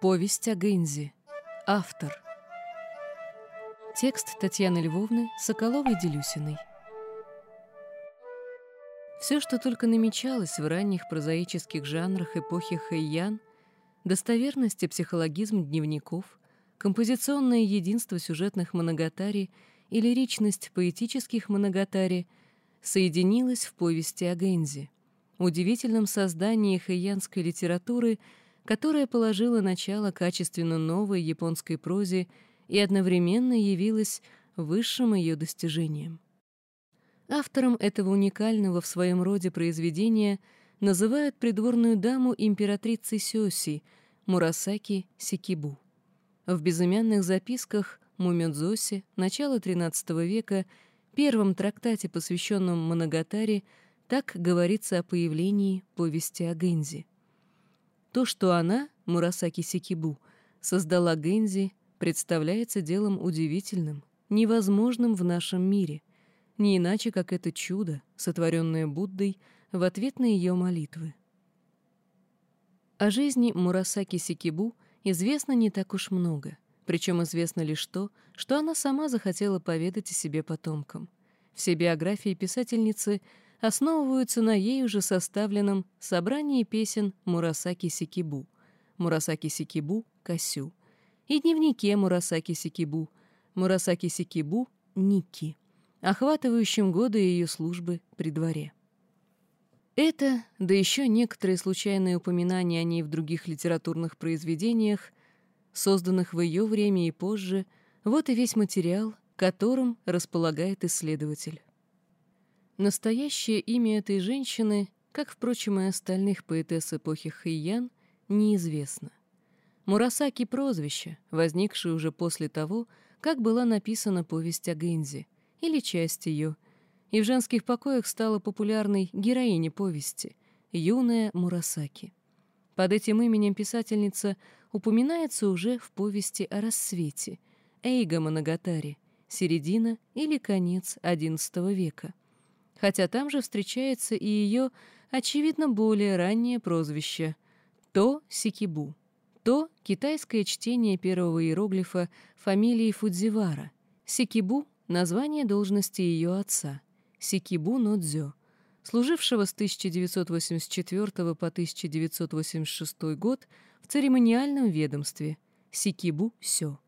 Повесть о Гэнзи. Автор. Текст Татьяны Львовны Соколовой-Делюсиной. Все, что только намечалось в ранних прозаических жанрах эпохи Хэйян, достоверность и психологизм дневников, композиционное единство сюжетных моногатари и лиричность поэтических моногатари соединилось в повести о Гэнзи, удивительном создании хэйянской литературы — которая положила начало качественно новой японской прозе и одновременно явилась высшим ее достижением. Автором этого уникального в своем роде произведения называют придворную даму императрицы Сёси Мурасаки Сикибу. В безымянных записках Мумёдзоси начала XIII века, первом трактате, посвященном Моногатаре, так говорится о появлении повести о Гэнзи. То, что она, Мурасаки Сикибу, создала Гэнзи, представляется делом удивительным, невозможным в нашем мире, не иначе, как это чудо, сотворенное Буддой в ответ на ее молитвы. О жизни Мурасаки Сикибу известно не так уж много, причем известно лишь то, что она сама захотела поведать о себе потомкам. Все биографии писательницы — основываются на ей уже составленном собрании песен Мурасаки Сикибу, Мурасаки Сикибу Касю, и дневнике Мурасаки Сикибу, Мурасаки Сикибу Никки, охватывающем годы ее службы при дворе. Это, да еще некоторые случайные упоминания о ней в других литературных произведениях, созданных в ее время и позже, вот и весь материал, которым располагает исследователь. Настоящее имя этой женщины, как, впрочем, и остальных поэтесс эпохи Хэйян, неизвестно. Мурасаки — прозвище, возникшее уже после того, как была написана повесть о Гэнзи, или часть ее, и в женских покоях стала популярной героиня повести — юная Мурасаки. Под этим именем писательница упоминается уже в повести о рассвете Эйга Моногатари, середина или конец XI века — хотя там же встречается и ее, очевидно, более раннее прозвище — То Сикибу. То — китайское чтение первого иероглифа фамилии Фудзивара. Сикибу — название должности ее отца, Сикибу Нодзё, служившего с 1984 по 1986 год в церемониальном ведомстве Сикибу Сё.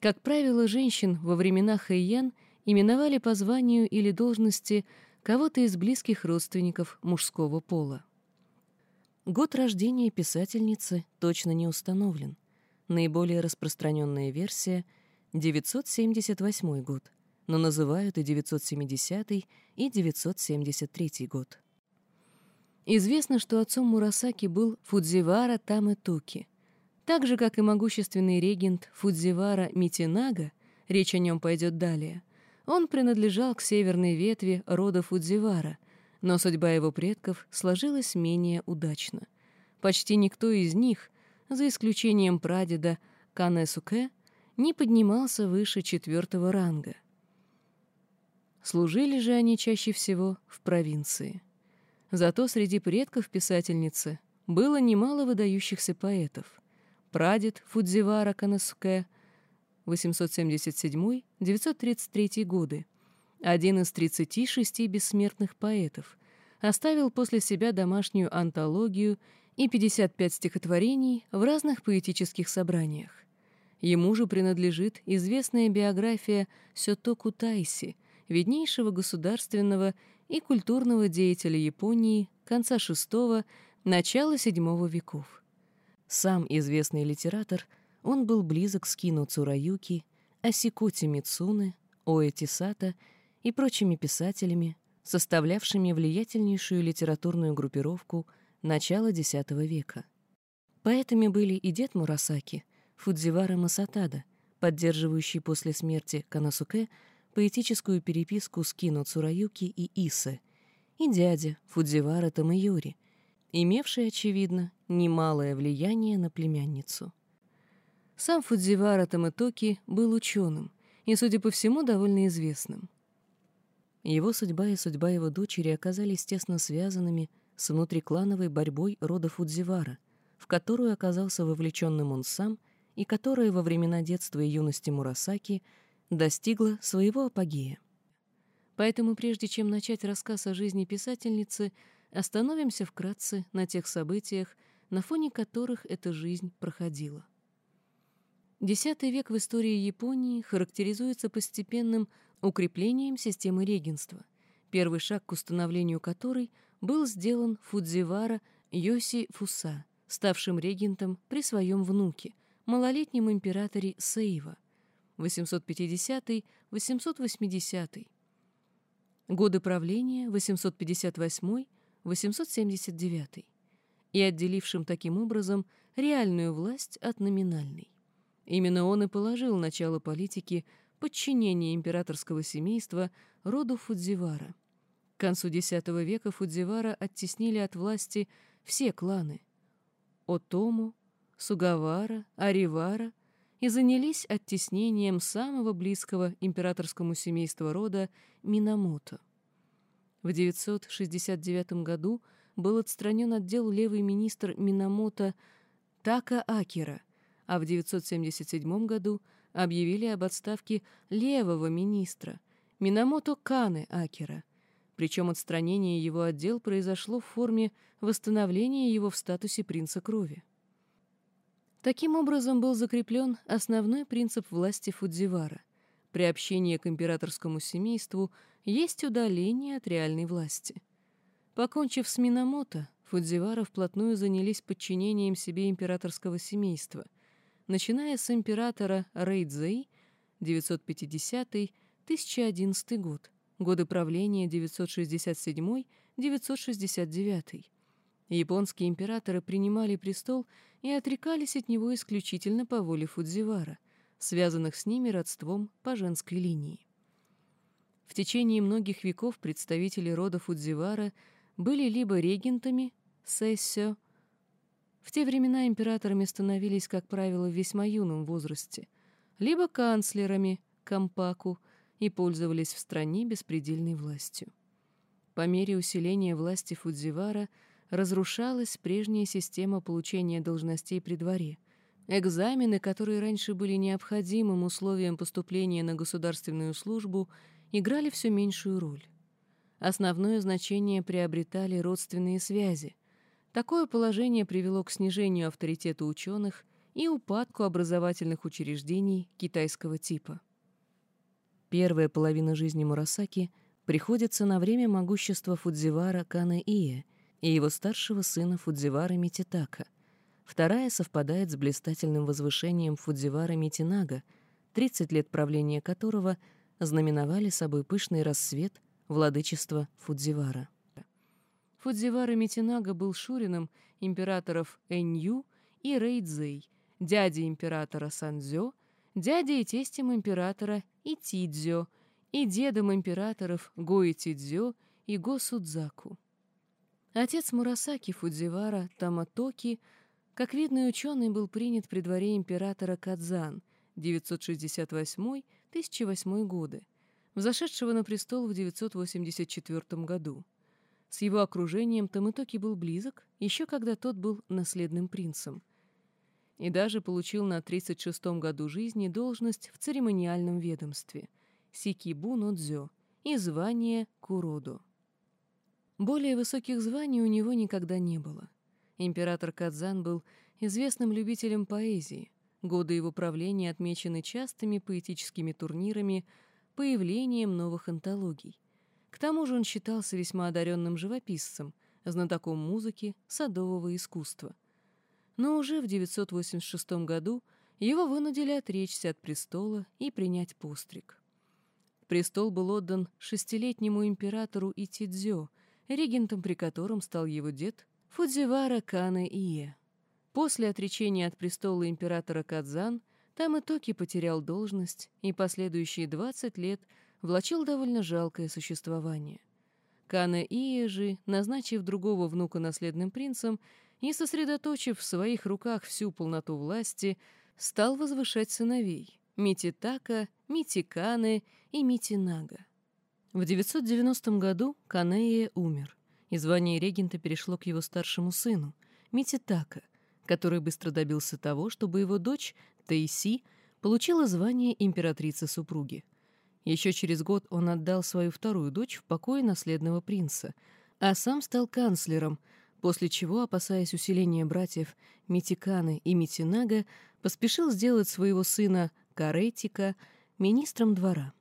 Как правило, женщин во времена Хэйян именовали по званию или должности кого-то из близких родственников мужского пола. Год рождения писательницы точно не установлен. Наиболее распространенная версия — 978 год, но называют и 970 и 973 год. Известно, что отцом Мурасаки был Фудзивара Тамэтуки, так же, как и могущественный регент Фудзивара Митинага, речь о нем пойдет далее, он принадлежал к северной ветви рода Фудзивара, но судьба его предков сложилась менее удачно. Почти никто из них, за исключением прадеда Канесуке, не поднимался выше четвертого ранга. Служили же они чаще всего в провинции. Зато среди предков писательницы было немало выдающихся поэтов. Прадед Фудзивара Канесуке 877-933 годы, один из 36 бессмертных поэтов, оставил после себя домашнюю антологию и 55 стихотворений в разных поэтических собраниях. Ему же принадлежит известная биография Сётоку Тайси, виднейшего государственного и культурного деятеля Японии конца VI – начала VII веков. Сам известный литератор – он был близок с Кино Цураюки, Асикути Мицуне, Оэти Сата и прочими писателями, составлявшими влиятельнейшую литературную группировку начала X века. Поэтами были и дед Мурасаки, Фудзивара Масатада, поддерживающий после смерти Канасуке поэтическую переписку с Кино Цураюки и Исе, и дядя Фудзивара Тамаюри, имевший, очевидно, немалое влияние на племянницу. Сам Фудзивара Тамэтоки был ученым и, судя по всему, довольно известным. Его судьба и судьба его дочери оказались тесно связанными с внутриклановой борьбой рода Фудзивара, в которую оказался вовлеченным он сам и которая во времена детства и юности Мурасаки достигла своего апогея. Поэтому прежде чем начать рассказ о жизни писательницы, остановимся вкратце на тех событиях, на фоне которых эта жизнь проходила. X век в истории Японии характеризуется постепенным укреплением системы регенства, первый шаг к установлению которой был сделан Фудзивара Йоси Фуса, ставшим регентом при своем внуке, малолетнем императоре Сейва, 850-880, годы правления 858-879, и отделившим таким образом реальную власть от номинальной. Именно он и положил начало политике подчинения императорского семейства роду Фудзивара. К концу X века Фудзивара оттеснили от власти все кланы — Отому, Сугавара, Аривара — и занялись оттеснением самого близкого императорскому семейству рода Минамото. В 969 году был отстранен отдел левый министр Минамото Така Акира, а в 977 году объявили об отставке левого министра Минамото Каны Акира, причем отстранение его отдел произошло в форме восстановления его в статусе принца крови. Таким образом был закреплен основной принцип власти Фудзивара. Приобщение к императорскому семейству есть удаление от реальной власти. Покончив с Минамото, Фудзивара вплотную занялись подчинением себе императорского семейства, начиная с императора Рейдзей 950-1011 год, годы правления 967-969. Японские императоры принимали престол и отрекались от него исключительно по воле Фудзивара, связанных с ними родством по женской линии. В течение многих веков представители рода Фудзивара были либо регентами, сессио, в те времена императорами становились, как правило, в весьма юном возрасте, либо канцлерами, кампаку, и пользовались в стране беспредельной властью. По мере усиления власти Фудзивара – разрушалась прежняя система получения должностей при дворе. Экзамены, которые раньше были необходимым условием поступления на государственную службу, играли все меньшую роль. Основное значение приобретали родственные связи. Такое положение привело к снижению авторитета ученых и упадку образовательных учреждений китайского типа. Первая половина жизни Мурасаки приходится на время могущества Фудзивара Кана-Ие – и его старшего сына Фудзивара Мититака. Вторая совпадает с блистательным возвышением Фудзивара Митинага, 30 лет правления которого знаменовали собой пышный рассвет владычества Фудзивара. Фудзивара Митинага был шурином императоров Энью и Рейдзей, дядей императора Сандзё, дядей и тестем императора Итидзё и дедом императоров Гоитидзё и Госудзаку. Отец Мурасаки Фудзивара Таматоки, как видный ученый, был принят при дворе императора Кадзан 968-1008 годы, взошедшего на престол в 984 году. С его окружением Таматоки был близок, еще когда тот был наследным принцем. И даже получил на 36-м году жизни должность в церемониальном ведомстве Сикибу Нодзё и звание Куродо. Более высоких званий у него никогда не было. Император Кадзан был известным любителем поэзии. Годы его правления отмечены частыми поэтическими турнирами, появлением новых антологий. К тому же он считался весьма одаренным живописцем, знатоком музыки, садового искусства. Но уже в 986 году его вынудили отречься от престола и принять постриг. Престол был отдан шестилетнему императору Итидзё, регентом при котором стал его дед Фудзивара Кана Ие. После отречения от престола императора Кадзан там Итоки потерял должность и последующие 20 лет влачил довольно жалкое существование. Кана Ие же, назначив другого внука наследным принцем и сосредоточив в своих руках всю полноту власти, стал возвышать сыновей Мититака, Митиканы и Митинага. В 990 году Канея умер, и звание регента перешло к его старшему сыну, Мититака, который быстро добился того, чтобы его дочь Тейси получила звание императрицы-супруги. Еще через год он отдал свою вторую дочь в покое наследного принца, а сам стал канцлером, после чего, опасаясь усиления братьев Митиканы и Митинага, поспешил сделать своего сына Каретика министром двора.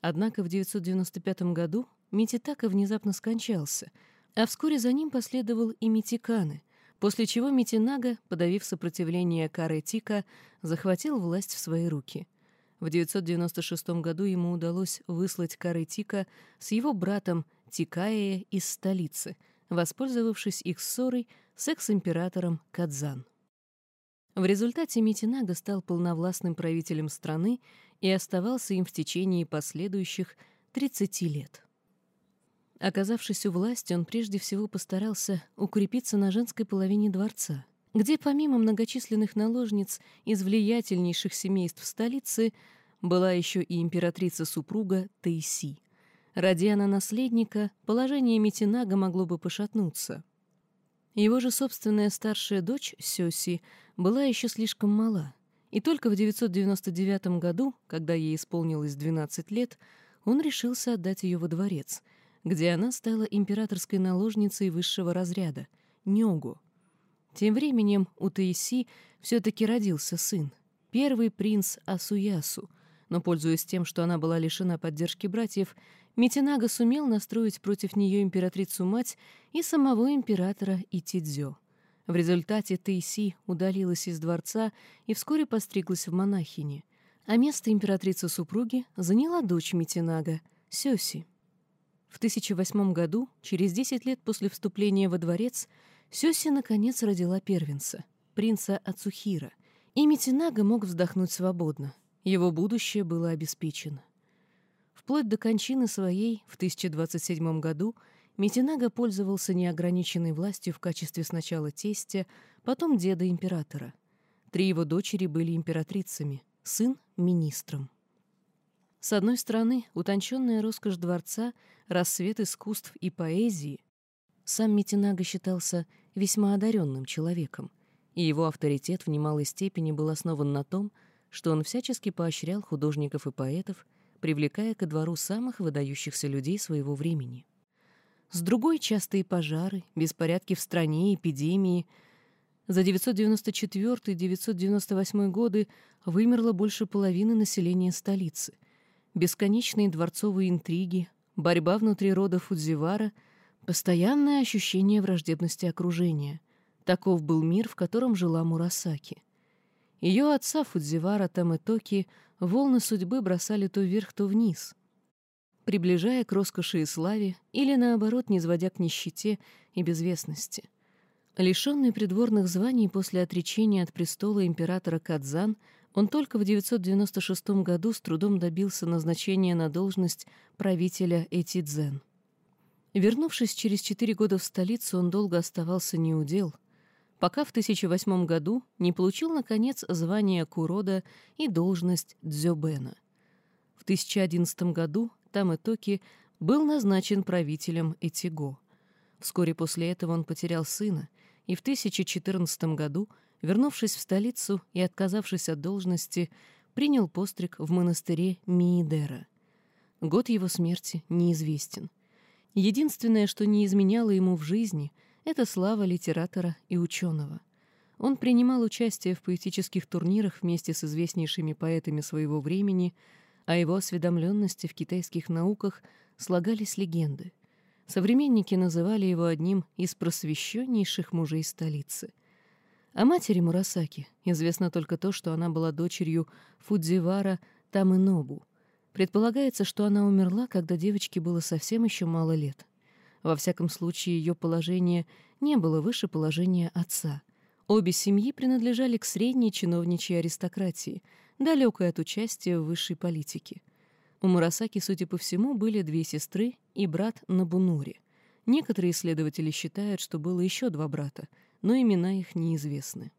Однако в 995 году Мититака внезапно скончался, а вскоре за ним последовал и Митиканы, после чего Митинага, подавив сопротивление Каретика, захватил власть в свои руки. В 996 году ему удалось выслать Каретика с его братом Тикаея из столицы, воспользовавшись их ссорой с экс-императором Кадзан. В результате Митинага стал полновластным правителем страны и оставался им в течение последующих 30 лет. Оказавшись у власти, он прежде всего постарался укрепиться на женской половине дворца, где помимо многочисленных наложниц из влиятельнейших семейств столицы была еще и императрица-супруга Тейси. Ради она наследника, положение Митинага могло бы пошатнуться. Его же собственная старшая дочь, Сёси, была еще слишком мала, и только в 999 году, когда ей исполнилось 12 лет, он решился отдать ее во дворец, где она стала императорской наложницей высшего разряда — Нёгу. Тем временем у Таиси все-таки родился сын, первый принц Асуясу, но, пользуясь тем, что она была лишена поддержки братьев, Митинага сумел настроить против нее императрицу-мать и самого императора Итидзё. В результате Тейси удалилась из дворца и вскоре постриглась в монахини, а место императрицы-супруги заняла дочь Митинага, Сёси. В 1008 году, через 10 лет после вступления во дворец, Сёси наконец родила первенца, принца Ацухира, и Митинага мог вздохнуть свободно. Его будущее было обеспечено. Вплоть до кончины своей в 1027 году Митинага пользовался неограниченной властью в качестве сначала тестя, потом деда императора. Три его дочери были императрицами, сын — министром. С одной стороны, утонченная роскошь дворца, рассвет искусств и поэзии. Сам Митинага считался весьма одаренным человеком, и его авторитет в немалой степени был основан на том, что он всячески поощрял художников и поэтов, привлекая ко двору самых выдающихся людей своего времени. С другой — частые пожары, беспорядки в стране, эпидемии. За 994-998 годы вымерло больше половины населения столицы. Бесконечные дворцовые интриги, борьба внутри рода Фудзивара, постоянное ощущение враждебности окружения. Таков был мир, в котором жила Мурасаки. Ее отца Фудзивара Тамэтоки волны судьбы бросали то вверх, то вниз, приближая к роскоши и славе или, наоборот, низводя к нищете и безвестности. Лишенный придворных званий после отречения от престола императора Кадзан, он только в 996 году с трудом добился назначения на должность правителя Этидзен. Вернувшись через четыре года в столицу, он долго оставался неудел, пока в 1008 году не получил, наконец, звание Курода и должность Дзёбена. В 1011 году Тамэтоки был назначен правителем Этиго. Вскоре после этого он потерял сына, и в 1014 году, вернувшись в столицу и отказавшись от должности, принял постриг в монастыре Миидера. Год его смерти неизвестен. Единственное, что не изменяло ему в жизни — это слава литератора и ученого. Он принимал участие в поэтических турнирах вместе с известнейшими поэтами своего времени, а его осведомленности в китайских науках слагались легенды. Современники называли его одним из просвещеннейших мужей столицы. О матери Мурасаки известно только то, что она была дочерью Фудзивара Тамынобу. Предполагается, что она умерла, когда девочке было совсем еще мало лет — во всяком случае, ее положение не было выше положения отца. Обе семьи принадлежали к средней чиновничьей аристократии, далекой от участия в высшей политике. У Мурасаки, судя по всему, были две сестры и брат Набунури. Некоторые исследователи считают, что было еще два брата, но имена их неизвестны.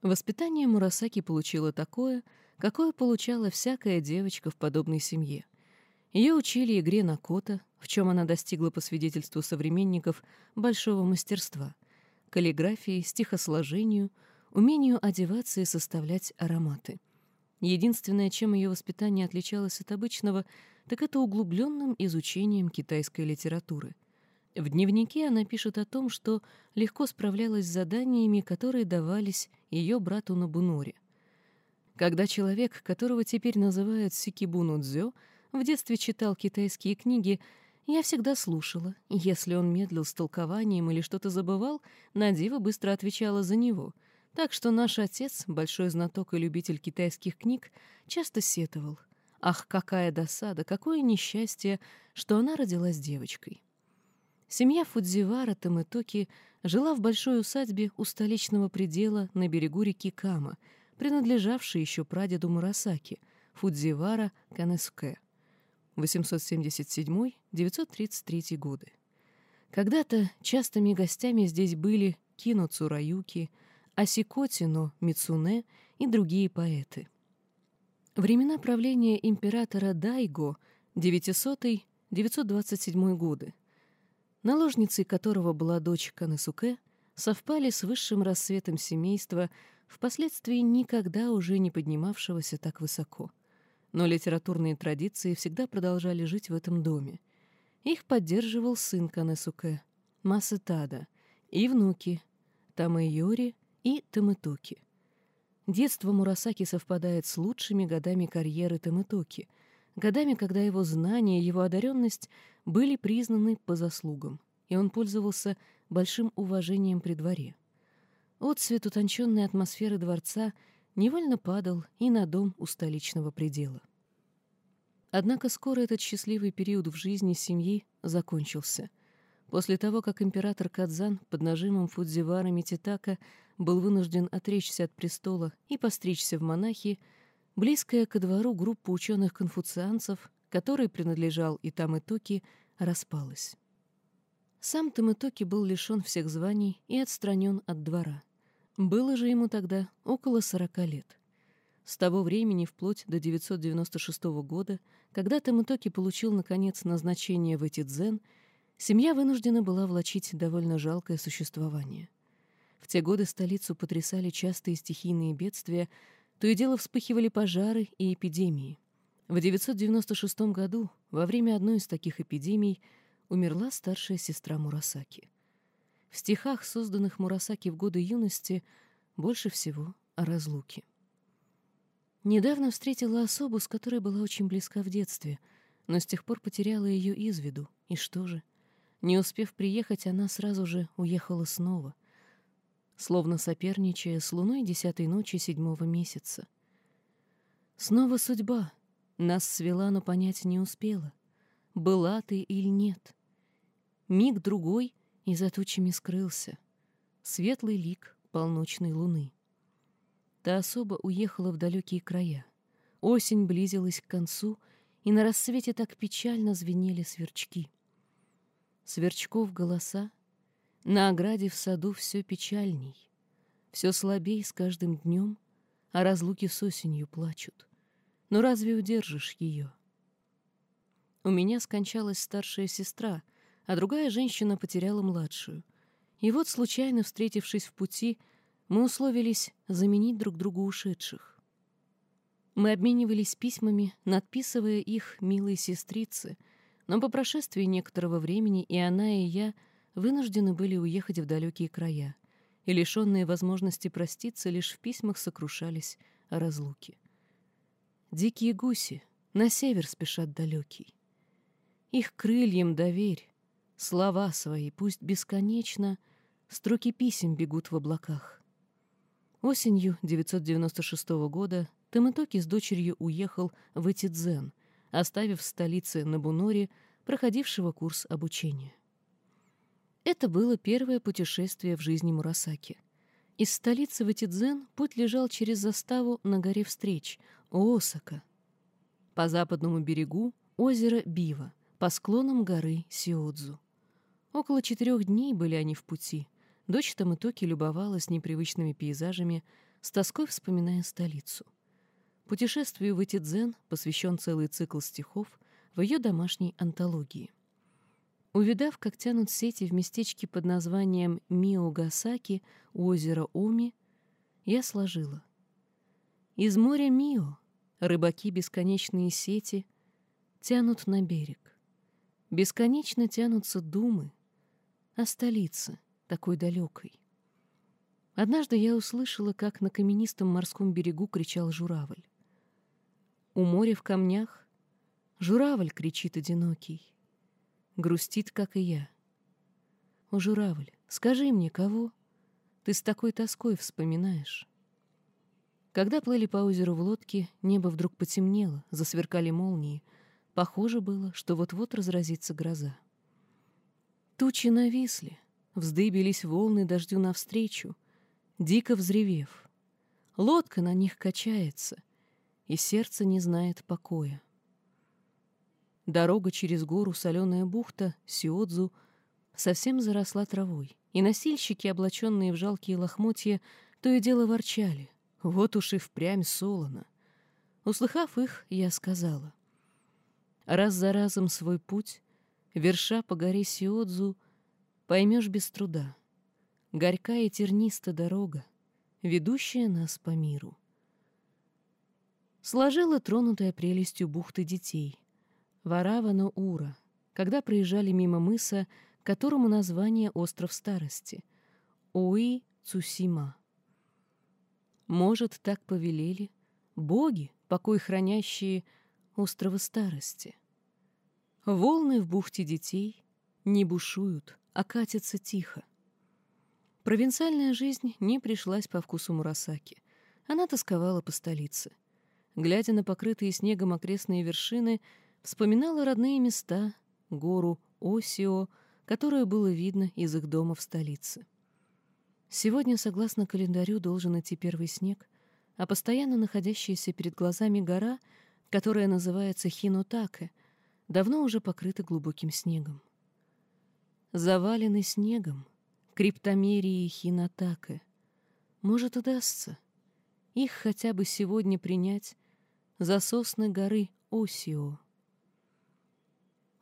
Воспитание Мурасаки получило такое, какое получала всякая девочка в подобной семье. Ее учили игре на кота, в чем она достигла по свидетельству современников большого мастерства, каллиграфии, стихосложению, умению одеваться и составлять ароматы. Единственное, чем ее воспитание отличалось от обычного, так это углубленным изучением китайской литературы. В дневнике она пишет о том, что легко справлялась с заданиями, которые давались ее брату на Буноре. Когда человек, которого теперь называют Сикибуну Дзё, в детстве читал китайские книги, я всегда слушала, если он медлил с толкованием или что-то забывал, Надива быстро отвечала за него. Так что наш отец, большой знаток и любитель китайских книг, часто сетовал. Ах, какая досада, какое несчастье, что она родилась девочкой. Семья Фудзивара Тамэтоки жила в большой усадьбе у столичного предела на берегу реки Кама, принадлежавшей еще прадеду Мурасаки, Фудзивара Канеске. 877-933 годы. Когда-то частыми гостями здесь были Кино Цураюки, Асикотино Мицуне и другие поэты. Времена правления императора Дайго 900-927 годы, наложницей которого была дочь Канесуке, совпали с высшим рассветом семейства, впоследствии никогда уже не поднимавшегося так высоко — но литературные традиции всегда продолжали жить в этом доме. Их поддерживал сын Канесуке, Масытада, и внуки Тамэйори и Тамэтоки. Детство Мурасаки совпадает с лучшими годами карьеры Тамэтоки, годами, когда его знания его одаренность были признаны по заслугам, и он пользовался большим уважением при дворе. Отцвет утонченной атмосферы дворца — невольно падал и на дом у столичного предела. Однако скоро этот счастливый период в жизни семьи закончился. После того, как император Кадзан под нажимом Фудзивара Мититака был вынужден отречься от престола и постричься в монахи, близкая ко двору группа ученых-конфуцианцев, которой принадлежал и Тамэтоки, распалась. Сам Тамэтоки был лишен всех званий и отстранен от двора. Было же ему тогда около сорока лет. С того времени, вплоть до 996 года, когда Тамутоки получил, наконец, назначение в Этидзен, семья вынуждена была влачить довольно жалкое существование. В те годы столицу потрясали частые стихийные бедствия, то и дело вспыхивали пожары и эпидемии. В 996 году, во время одной из таких эпидемий, умерла старшая сестра Мурасаки — в стихах, созданных Мурасаки в годы юности, больше всего о разлуке. Недавно встретила особу, с которой была очень близка в детстве, но с тех пор потеряла ее из виду. И что же? Не успев приехать, она сразу же уехала снова, словно соперничая с луной десятой ночи седьмого месяца. Снова судьба. Нас свела, но понять не успела. Была ты или нет. Миг другой, и за тучами скрылся светлый лик полночной луны. Та особа уехала в далекие края. Осень близилась к концу, и на рассвете так печально звенели сверчки. Сверчков голоса, на ограде в саду все печальней, все слабей с каждым днем, а разлуки с осенью плачут. Но разве удержишь ее? У меня скончалась старшая сестра — а другая женщина потеряла младшую. И вот, случайно встретившись в пути, мы условились заменить друг другу ушедших. Мы обменивались письмами, надписывая их милые сестрицы, но по прошествии некоторого времени и она, и я вынуждены были уехать в далекие края, и лишенные возможности проститься лишь в письмах сокрушались о разлуке. Дикие гуси на север спешат далекий. Их крыльям доверь, Слова свои, пусть бесконечно, строки писем бегут в облаках. Осенью 996 года Тамытоки с дочерью уехал в Этидзен, оставив в столице Набуноре проходившего курс обучения. Это было первое путешествие в жизни Мурасаки. Из столицы в Этидзен путь лежал через заставу на горе встреч, Оосака. По западному берегу — озеро Бива, по склонам горы Сиодзу. Около четырех дней были они в пути. Дочь Тамытоки любовалась непривычными пейзажами, с тоской вспоминая столицу. Путешествию в Этидзен посвящен целый цикл стихов, в ее домашней антологии. Увидав, как тянут сети в местечке под названием Миогасаки у озера Оми, я сложила. Из моря Мио рыбаки бесконечные сети тянут на берег. Бесконечно тянутся думы, а столица такой далекой. Однажды я услышала, как на каменистом морском берегу кричал журавль. У моря в камнях журавль кричит одинокий. Грустит, как и я. О, журавль, скажи мне, кого ты с такой тоской вспоминаешь? Когда плыли по озеру в лодке, небо вдруг потемнело, засверкали молнии. Похоже было, что вот-вот разразится гроза. Тучи нависли, вздыбились волны дождю навстречу, дико взревев. Лодка на них качается, и сердце не знает покоя. Дорога через гору, соленая бухта, Сиодзу, совсем заросла травой, и носильщики, облаченные в жалкие лохмотья, то и дело ворчали. Вот уж и впрямь солоно. Услыхав их, я сказала. Раз за разом свой путь, верша по горе Сиодзу, поймешь без труда. Горька и терниста дорога, ведущая нас по миру. Сложила тронутая прелестью бухты детей, Варавана Ура, когда проезжали мимо мыса, которому название «Остров старости» — Уи Цусима. Может, так повелели боги, покой хранящие острова старости. Волны в бухте детей не бушуют, а катятся тихо. Провинциальная жизнь не пришлась по вкусу Мурасаки. Она тосковала по столице. Глядя на покрытые снегом окрестные вершины, вспоминала родные места, гору Осио, которую было видно из их дома в столице. Сегодня, согласно календарю, должен идти первый снег, а постоянно находящаяся перед глазами гора, которая называется Хинотаке, давно уже покрыта глубоким снегом. Завалены снегом, криптомерии Хинотаке. Может, удастся их хотя бы сегодня принять за сосны горы Осио.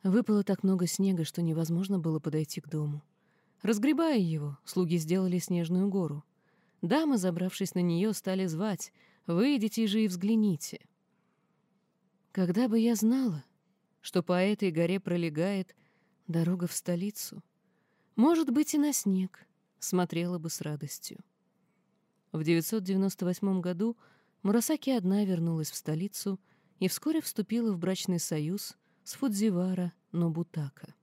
Выпало так много снега, что невозможно было подойти к дому. Разгребая его, слуги сделали снежную гору. Дамы, забравшись на нее, стали звать «Выйдите же и взгляните». Когда бы я знала, что по этой горе пролегает дорога в столицу, может быть, и на снег, смотрела бы с радостью. В 998 году Мурасаки одна вернулась в столицу и вскоре вступила в брачный союз с Фудзивара Нобутака.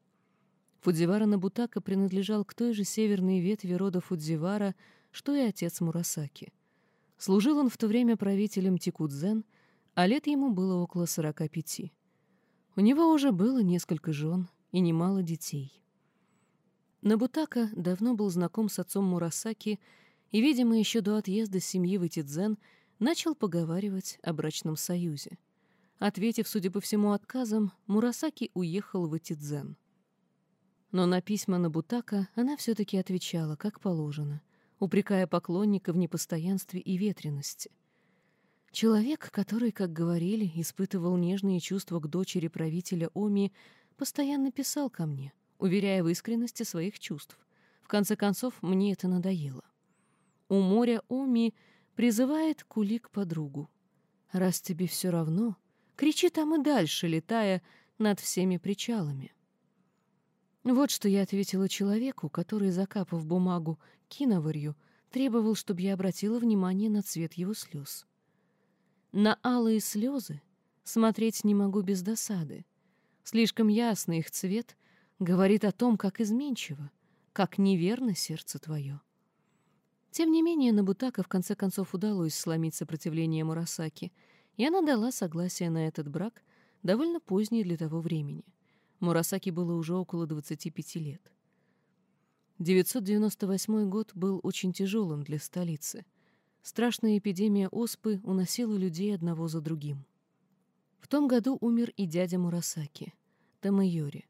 Фудзивара Нобутака принадлежал к той же северной ветви рода Фудзивара, что и отец Мурасаки. Служил он в то время правителем Тикудзен, а лет ему было около сорока пяти. У него уже было несколько жен и немало детей. Нобутака давно был знаком с отцом Мурасаки и, видимо, еще до отъезда семьи в Итидзен начал поговаривать о брачном союзе. Ответив, судя по всему, отказом, Мурасаки уехал в Итидзен. Но на письма Набутака она все-таки отвечала, как положено, упрекая поклонника в непостоянстве и ветренности. Человек, который, как говорили, испытывал нежные чувства к дочери правителя Оми, постоянно писал ко мне, уверяя в искренности своих чувств. В конце концов, мне это надоело. У моря Оми призывает Кулик подругу. «Раз тебе все равно, Кричи там и дальше, летая над всеми причалами. Вот что я ответила человеку, который, закапав бумагу киноварью, требовал, чтобы я обратила внимание на цвет его слез. На алые слезы смотреть не могу без досады. Слишком ясно их цвет говорит о том, как изменчиво, как неверно сердце твое. Тем не менее, Набутака в конце концов удалось сломить сопротивление Мурасаки — и она дала согласие на этот брак, довольно поздний для того времени. Мурасаки было уже около 25 лет. 998 год был очень тяжелым для столицы. Страшная эпидемия оспы уносила людей одного за другим. В том году умер и дядя Мурасаки, Тамайори.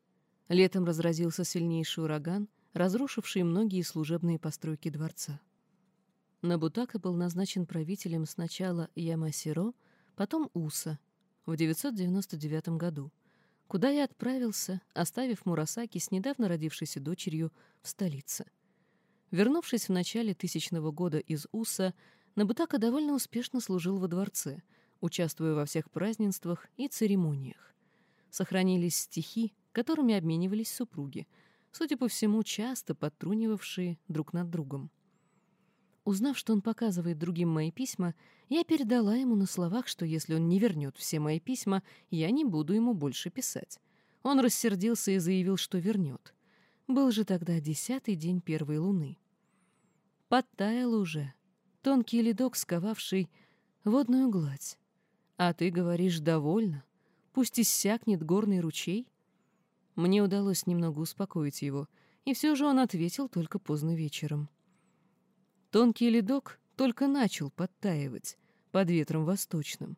Летом разразился сильнейший ураган, разрушивший многие служебные постройки дворца. Набутака был назначен правителем сначала Ямасиро, потом Уса в 999 году. куда я отправился, оставив Мурасаки с недавно родившейся дочерью в столице. Вернувшись в начале тысячного года из Уса, Набутака довольно успешно служил во дворце, участвуя во всех празднествах и церемониях. Сохранились стихи, которыми обменивались супруги, судя по всему, часто подтрунивавшие друг над другом. Узнав, что он показывает другим мои письма, я передала ему на словах, что если он не вернет все мои письма, я не буду ему больше писать. Он рассердился и заявил, что вернет. Был же тогда десятый день первой луны. Подтаял уже. Тонкий ледок, сковавший водную гладь. А ты говоришь «довольно». Пусть иссякнет горный ручей. Мне удалось немного успокоить его, и все же он ответил только поздно вечером. Тонкий ледок только начал подтаивать под ветром восточным.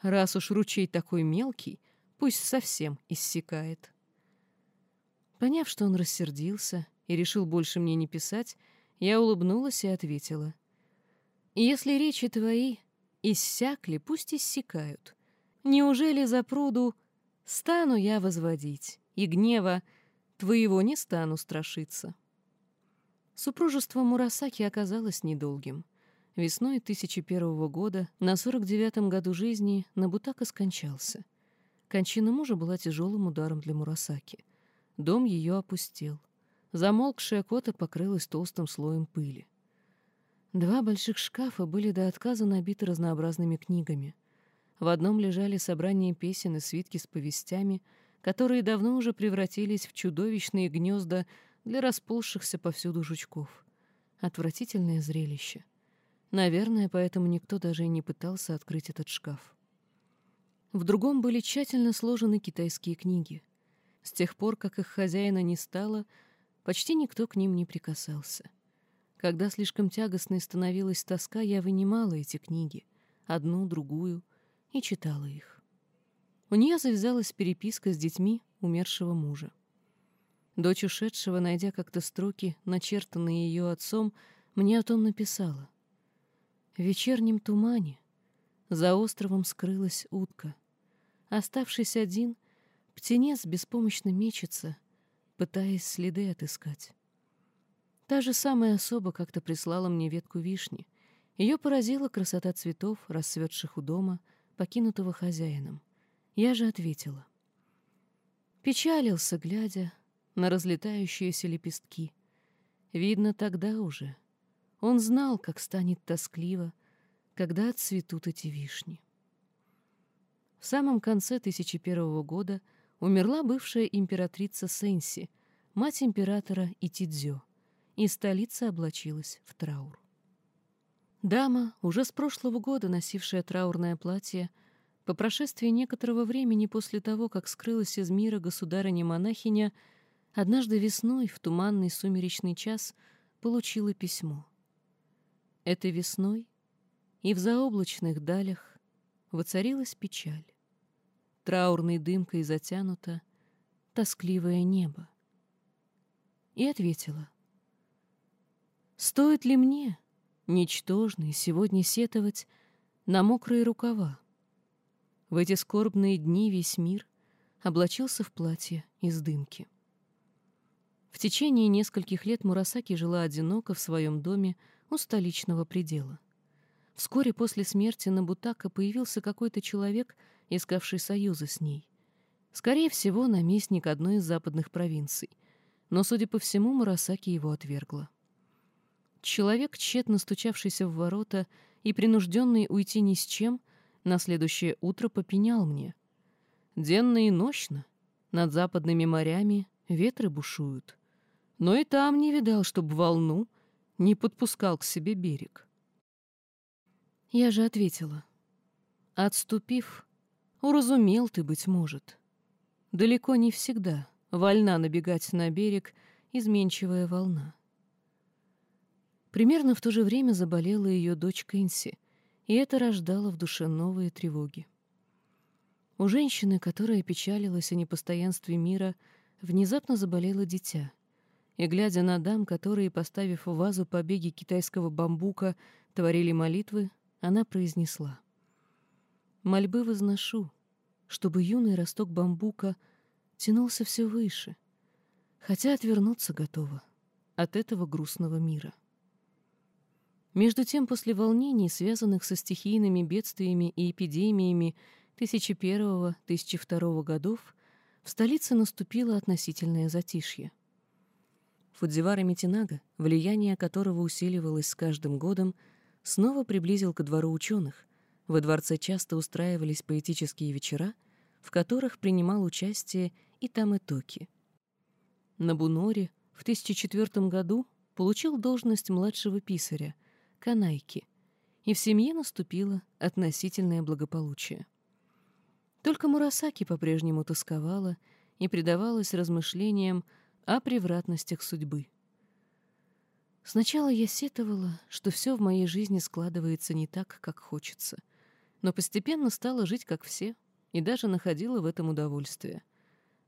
Раз уж ручей такой мелкий, пусть совсем иссякает. Поняв, что он рассердился и решил больше мне не писать, я улыбнулась и ответила. «Если речи твои иссякли, пусть иссякают. Неужели за пруду стану я возводить, и гнева твоего не стану страшиться?» Супружество Мурасаки оказалось недолгим. Весной 1001 года, на 49-м году жизни, Набутака скончался. Кончина мужа была тяжелым ударом для Мурасаки. Дом ее опустел. Замолкшая кота покрылась толстым слоем пыли. Два больших шкафа были до отказа набиты разнообразными книгами. В одном лежали собрания песен и свитки с повестями, которые давно уже превратились в чудовищные гнезда для расползшихся повсюду жучков. Отвратительное зрелище. Наверное, поэтому никто даже и не пытался открыть этот шкаф. В другом были тщательно сложены китайские книги. С тех пор, как их хозяина не стало, почти никто к ним не прикасался. Когда слишком тягостной становилась тоска, я вынимала эти книги, одну, другую, и читала их. У нее завязалась переписка с детьми умершего мужа. Дочь ушедшего, найдя как-то строки, начертанные ее отцом, мне о том написала. В вечернем тумане за островом скрылась утка. Оставшись один, птенец беспомощно мечется, пытаясь следы отыскать. Та же самая особа как-то прислала мне ветку вишни. Ее поразила красота цветов, расцветших у дома, покинутого хозяином. Я же ответила. Печалился, глядя, на разлетающиеся лепестки. Видно, тогда уже. Он знал, как станет тоскливо, когда отцветут эти вишни. В самом конце 1001 года умерла бывшая императрица Сенси, мать императора Итидзё, и столица облачилась в траур. Дама, уже с прошлого года носившая траурное платье, по прошествии некоторого времени после того, как скрылась из мира государыня-монахиня, однажды весной в туманный сумеречный час получила письмо. Этой весной и в заоблачных далях воцарилась печаль. Траурной дымкой затянуто тоскливое небо. И ответила. «Стоит ли мне, ничтожный, сегодня сетовать на мокрые рукава? В эти скорбные дни весь мир облачился в платье из дымки». В течение нескольких лет Мурасаки жила одиноко в своем доме у столичного предела. Вскоре после смерти Набутака появился какой-то человек, искавший союза с ней. Скорее всего, наместник одной из западных провинций. Но, судя по всему, Мурасаки его отвергла. Человек, тщетно стучавшийся в ворота и принужденный уйти ни с чем, на следующее утро попенял мне. Денно и ночно над западными морями ветры бушуют но и там не видал, чтоб волну не подпускал к себе берег. Я же ответила. Отступив, уразумел ты, быть может. Далеко не всегда вольна набегать на берег изменчивая волна. Примерно в то же время заболела ее дочь Кэнси, и это рождало в душе новые тревоги. У женщины, которая печалилась о непостоянстве мира, внезапно заболело дитя — и, глядя на дам, которые, поставив в вазу побеги китайского бамбука, творили молитвы, она произнесла. «Мольбы возношу, чтобы юный росток бамбука тянулся все выше, хотя отвернуться готова от этого грустного мира. Между тем, после волнений, связанных со стихийными бедствиями и эпидемиями 1001-1002 годов, в столице наступило относительное затишье. Фудзивара Митинага, влияние которого усиливалось с каждым годом, снова приблизил ко двору ученых. Во дворце часто устраивались поэтические вечера, в которых принимал участие и там и Токи. На Буноре в 1004 году получил должность младшего писаря, канайки, и в семье наступило относительное благополучие. Только Мурасаки по-прежнему тосковала и предавалась размышлениям о превратностях судьбы. Сначала я сетовала, что все в моей жизни складывается не так, как хочется, но постепенно стала жить как все и даже находила в этом удовольствие.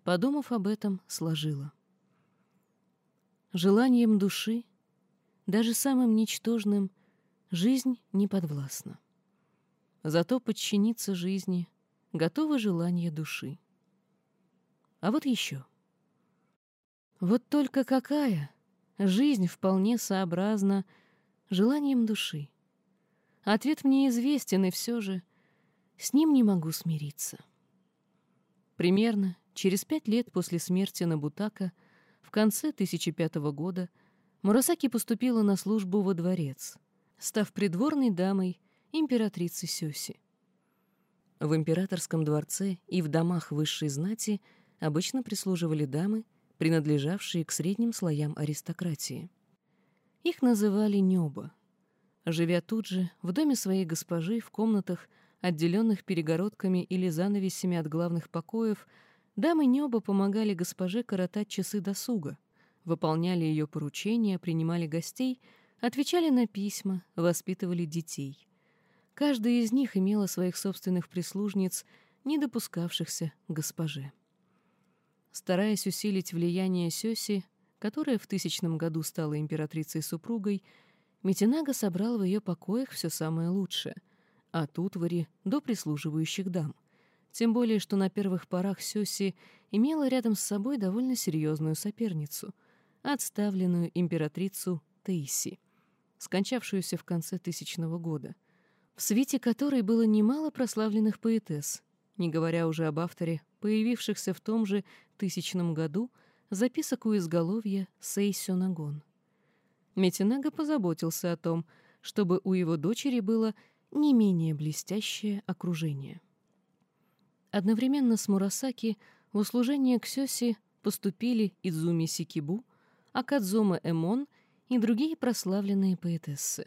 Подумав об этом, сложила. Желанием души, даже самым ничтожным, жизнь не подвластна. Зато подчиниться жизни готово желание души. А вот еще. Вот только какая жизнь вполне сообразна желанием души. Ответ мне известен, и все же с ним не могу смириться. Примерно через пять лет после смерти Набутака, в конце 1005 года, Мурасаки поступила на службу во дворец, став придворной дамой императрицы Сёси. В императорском дворце и в домах высшей знати обычно прислуживали дамы, принадлежавшие к средним слоям аристократии. Их называли нёба. Живя тут же, в доме своей госпожи, в комнатах, отделенных перегородками или занавесями от главных покоев, дамы нёба помогали госпоже коротать часы досуга, выполняли ее поручения, принимали гостей, отвечали на письма, воспитывали детей. Каждая из них имела своих собственных прислужниц, не допускавшихся госпоже. Стараясь усилить влияние Сёси, которая в тысячном году стала императрицей-супругой, Митинага собрал в ее покоях все самое лучшее, от утвари до прислуживающих дам. Тем более, что на первых порах Сёси имела рядом с собой довольно серьезную соперницу, отставленную императрицу Тейси, скончавшуюся в конце тысячного года, в свете которой было немало прославленных поэтесс, не говоря уже об авторе, появившихся в том же тысячном году, записок у изголовья Сейсё Нагон. Метинага позаботился о том, чтобы у его дочери было не менее блестящее окружение. Одновременно с Мурасаки в услужение к Сёси поступили Идзуми Сикибу, Акадзума Эмон и другие прославленные поэтессы.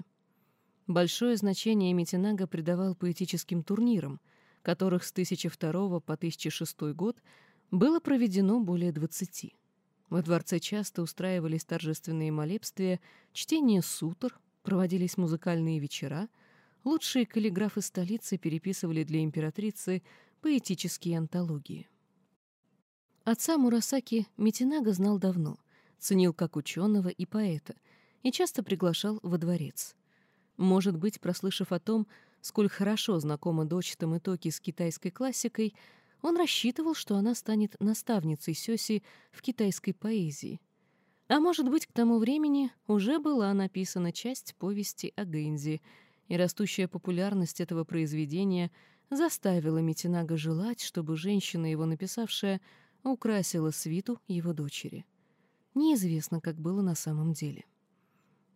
Большое значение Митинага придавал поэтическим турнирам — которых с 1002 по 1006 год было проведено более 20. Во дворце часто устраивались торжественные молебствия, чтение сутр, проводились музыкальные вечера, лучшие каллиграфы столицы переписывали для императрицы поэтические антологии. Отца Мурасаки Митинага знал давно, ценил как ученого и поэта и часто приглашал во дворец. Может быть, прослышав о том, сколь хорошо знакома дочь Тамытоки с китайской классикой, он рассчитывал, что она станет наставницей Сёси в китайской поэзии. А может быть, к тому времени уже была написана часть повести о Гэнзи, и растущая популярность этого произведения заставила Митинага желать, чтобы женщина, его написавшая, украсила свиту его дочери. Неизвестно, как было на самом деле.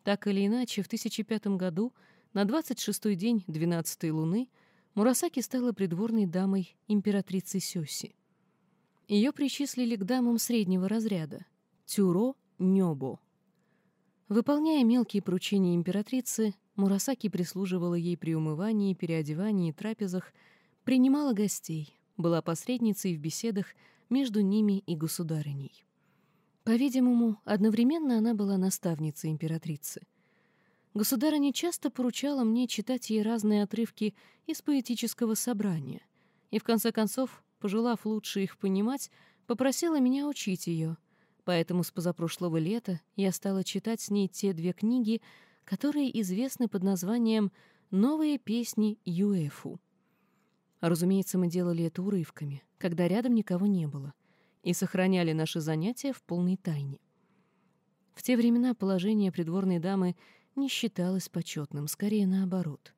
Так или иначе, в 1005 году на 26-й день 12-й луны Мурасаки стала придворной дамой императрицы Сёси. Ее причислили к дамам среднего разряда — Тюро Нёбо. Выполняя мелкие поручения императрицы, Мурасаки прислуживала ей при умывании, переодевании трапезах, принимала гостей, была посредницей в беседах между ними и государыней. По-видимому, одновременно она была наставницей императрицы — Государыня часто поручала мне читать ей разные отрывки из поэтического собрания, и в конце концов, пожелав лучше их понимать, попросила меня учить ее. Поэтому с позапрошлого лета я стала читать с ней те две книги, которые известны под названием «Новые песни Юэфу». Разумеется, мы делали это урывками, когда рядом никого не было, и сохраняли наши занятия в полной тайне. В те времена положение придворной дамы не считалось почетным, скорее наоборот.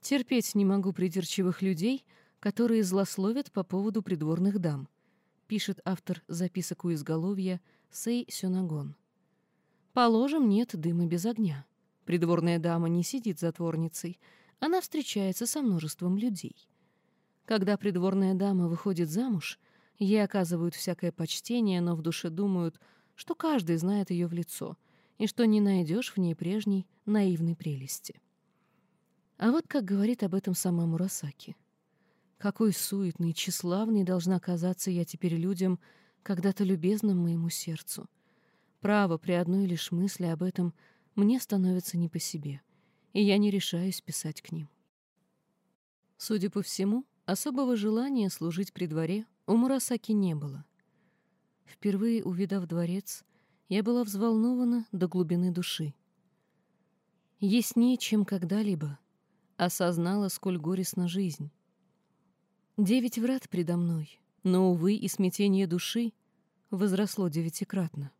Терпеть не могу придирчивых людей, которые злословят по поводу придворных дам, пишет автор записок у изголовья Сей Сюнагон. Положим, нет дыма без огня. Придворная дама не сидит затворницей, она встречается со множеством людей. Когда придворная дама выходит замуж, ей оказывают всякое почтение, но в душе думают — что каждый знает ее в лицо, и что не найдешь в ней прежней наивной прелести. А вот как говорит об этом сама Мурасаки. Какой суетный, тщеславной должна казаться я теперь людям, когда-то любезным моему сердцу. Право, при одной лишь мысли об этом мне становится не по себе, и я не решаюсь писать к ним. Судя по всему, особого желания служить при дворе у Мурасаки не было. Впервые увидав дворец, я была взволнована до глубины души. Яснее, чем когда-либо, осознала, сколь горестна жизнь. Девять врат предо мной, но, увы, и смятение души возросло девятикратно.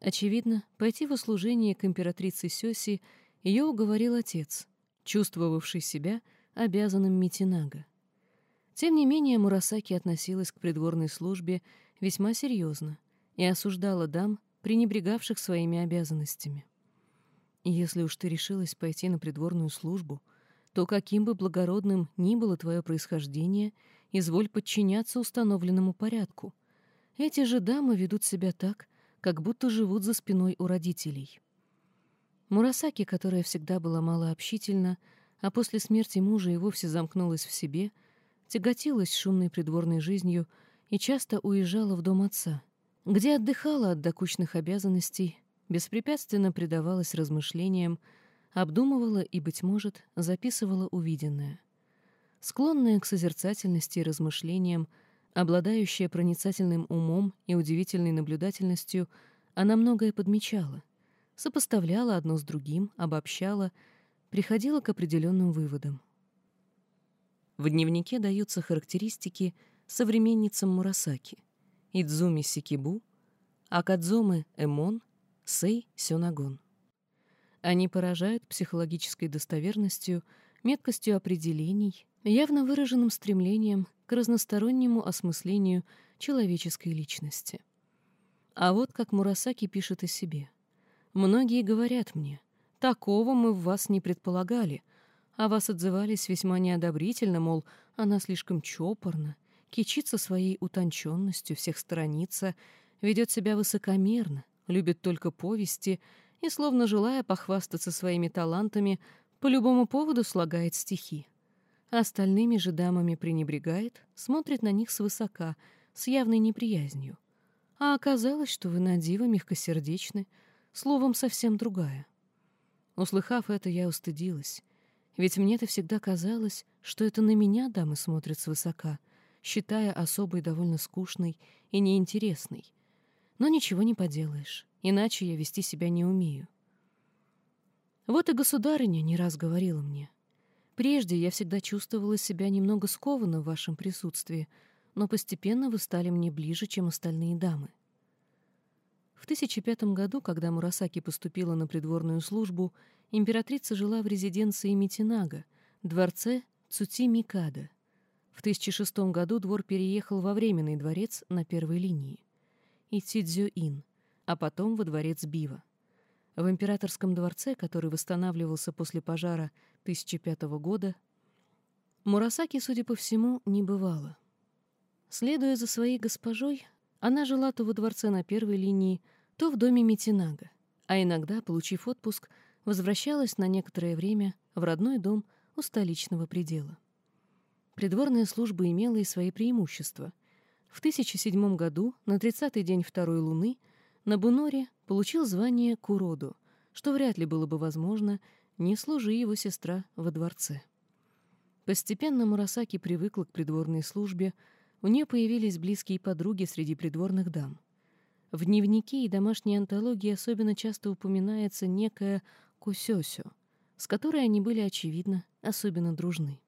Очевидно, пойти в услужение к императрице Сёси ее уговорил отец, чувствовавший себя обязанным Митинага. Тем не менее, Мурасаки относилась к придворной службе весьма серьезно и осуждала дам, пренебрегавших своими обязанностями. Если уж ты решилась пойти на придворную службу, то каким бы благородным ни было твое происхождение, изволь подчиняться установленному порядку. Эти же дамы ведут себя так, как будто живут за спиной у родителей. Мурасаки, которая всегда была малообщительна, а после смерти мужа и вовсе замкнулась в себе, тяготилась шумной придворной жизнью и часто уезжала в дом отца, где отдыхала от докучных обязанностей, беспрепятственно предавалась размышлениям, обдумывала и, быть может, записывала увиденное. Склонная к созерцательности и размышлениям, обладающая проницательным умом и удивительной наблюдательностью, она многое подмечала, сопоставляла одно с другим, обобщала, приходила к определенным выводам. В дневнике даются характеристики – современницам Мурасаки, Идзуми Сикибу, Акадзоме Эмон, Сей Сёнагон. Они поражают психологической достоверностью, меткостью определений, явно выраженным стремлением к разностороннему осмыслению человеческой личности. А вот как Мурасаки пишет о себе. «Многие говорят мне, такого мы в вас не предполагали, а вас отзывались весьма неодобрительно, мол, она слишком чопорна, кичится своей утонченностью, всех сторонится, ведет себя высокомерно, любит только повести и, словно желая похвастаться своими талантами, по любому поводу слагает стихи. Остальными же дамами пренебрегает, смотрит на них свысока, с явной неприязнью. А оказалось, что вы на диво мягкосердечны, словом, совсем другая. Услыхав это, я устыдилась. Ведь мне-то всегда казалось, что это на меня дамы смотрят свысока — считая особой довольно скучной и неинтересной. Но ничего не поделаешь, иначе я вести себя не умею. Вот и государыня не раз говорила мне. Прежде я всегда чувствовала себя немного скованно в вашем присутствии, но постепенно вы стали мне ближе, чем остальные дамы. В 1005 году, когда Мурасаки поступила на придворную службу, императрица жила в резиденции Митинага, дворце Цути-Микада. В 1006 году двор переехал во временный дворец на первой линии и Тидзюин, а потом во дворец Бива. В императорском дворце, который восстанавливался после пожара 1005 года, Мурасаки, судя по всему, не бывало. Следуя за своей госпожой, она жила то во дворце на первой линии, то в доме Митинага, а иногда, получив отпуск, возвращалась на некоторое время в родной дом у столичного предела. Придворная служба имела и свои преимущества. В 1007 году, на 30-й день второй луны, Набуноре получил звание Куроду, что вряд ли было бы возможно, не служи его сестра во дворце. Постепенно Мурасаки привыкла к придворной службе, у нее появились близкие подруги среди придворных дам. В дневнике и домашней антологии особенно часто упоминается некая Кусёсё, с которой они были, очевидно, особенно дружны.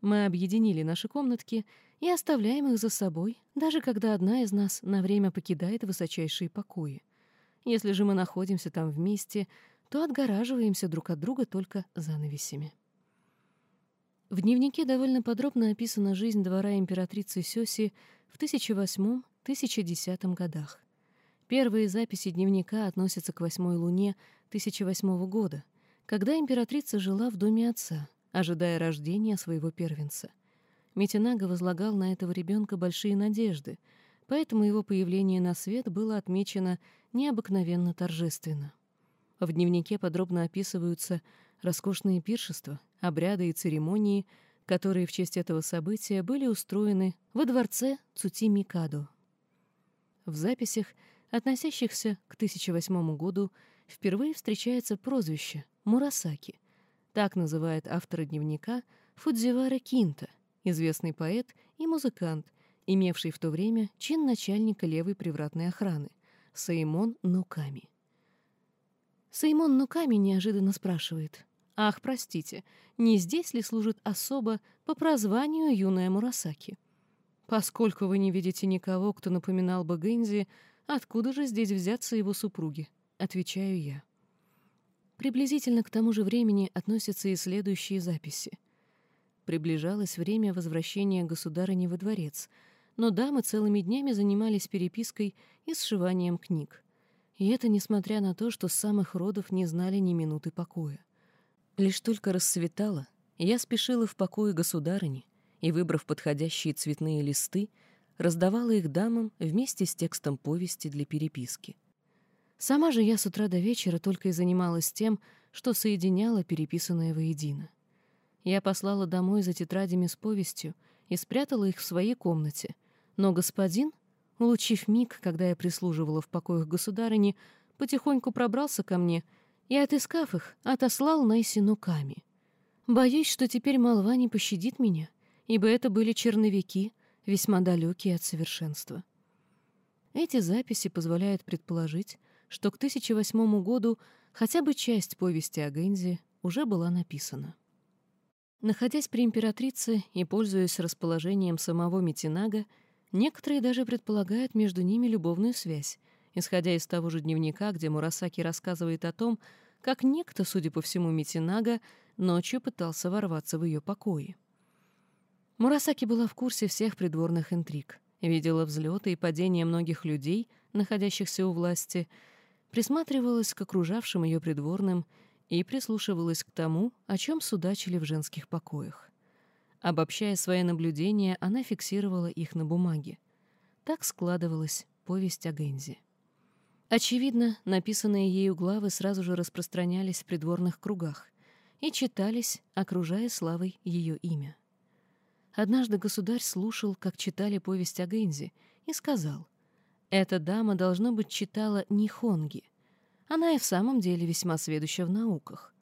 Мы объединили наши комнатки и оставляем их за собой, даже когда одна из нас на время покидает высочайшие покои. Если же мы находимся там вместе, то отгораживаемся друг от друга только занавесями. В дневнике довольно подробно описана жизнь двора императрицы Сёси в 1008-1010 годах. Первые записи дневника относятся к восьмой луне 1008 года, когда императрица жила в доме отца, ожидая рождения своего первенца. Митинага возлагал на этого ребенка большие надежды, поэтому его появление на свет было отмечено необыкновенно торжественно. В дневнике подробно описываются роскошные пиршества, обряды и церемонии, которые в честь этого события были устроены во дворце Цути-Микадо. В записях, относящихся к 1008 году, впервые встречается прозвище Мурасаки. Так называет автора дневника Фудзивара Кинта, известный поэт и музыкант, имевший в то время чин начальника левой привратной охраны, Саимон Нуками. Саимон Нуками неожиданно спрашивает. «Ах, простите, не здесь ли служит особо по прозванию юная Мурасаки?» «Поскольку вы не видите никого, кто напоминал бы Гэнзи, откуда же здесь взяться его супруги?» — отвечаю я. Приблизительно к тому же времени относятся и следующие записи. Приближалось время возвращения государыни во дворец, но дамы целыми днями занимались перепиской и сшиванием книг. И это несмотря на то, что с самых родов не знали ни минуты покоя. Лишь только рассветало, я спешила в покое государыни и, выбрав подходящие цветные листы, раздавала их дамам вместе с текстом повести для переписки. Сама же я с утра до вечера только и занималась тем, что соединяла переписанное воедино. Я послала домой за тетрадями с повестью и спрятала их в своей комнате, но господин, улучив миг, когда я прислуживала в покоях государыни, потихоньку пробрался ко мне и, отыскав их, отослал Найси нуками. Боюсь, что теперь молва не пощадит меня, ибо это были черновики, весьма далекие от совершенства. Эти записи позволяют предположить, что к 1008 году хотя бы часть повести о Гензе уже была написана. Находясь при императрице и пользуясь расположением самого Митинага, Некоторые даже предполагают между ними любовную связь, исходя из того же дневника, где Мурасаки рассказывает о том, как некто, судя по всему, Митинага, ночью пытался ворваться в ее покои. Мурасаки была в курсе всех придворных интриг, видела взлеты и падения многих людей, находящихся у власти, присматривалась к окружавшим ее придворным и прислушивалась к тому, о чем судачили в женских покоях. Обобщая свои наблюдения, она фиксировала их на бумаге. Так складывалась повесть о Гензи. Очевидно, написанные ею главы сразу же распространялись в придворных кругах и читались, окружая славой ее имя. Однажды государь слушал, как читали повесть о Гензи, и сказал, «Эта дама, должно быть, читала Нихонги. Она и в самом деле весьма сведуща в науках».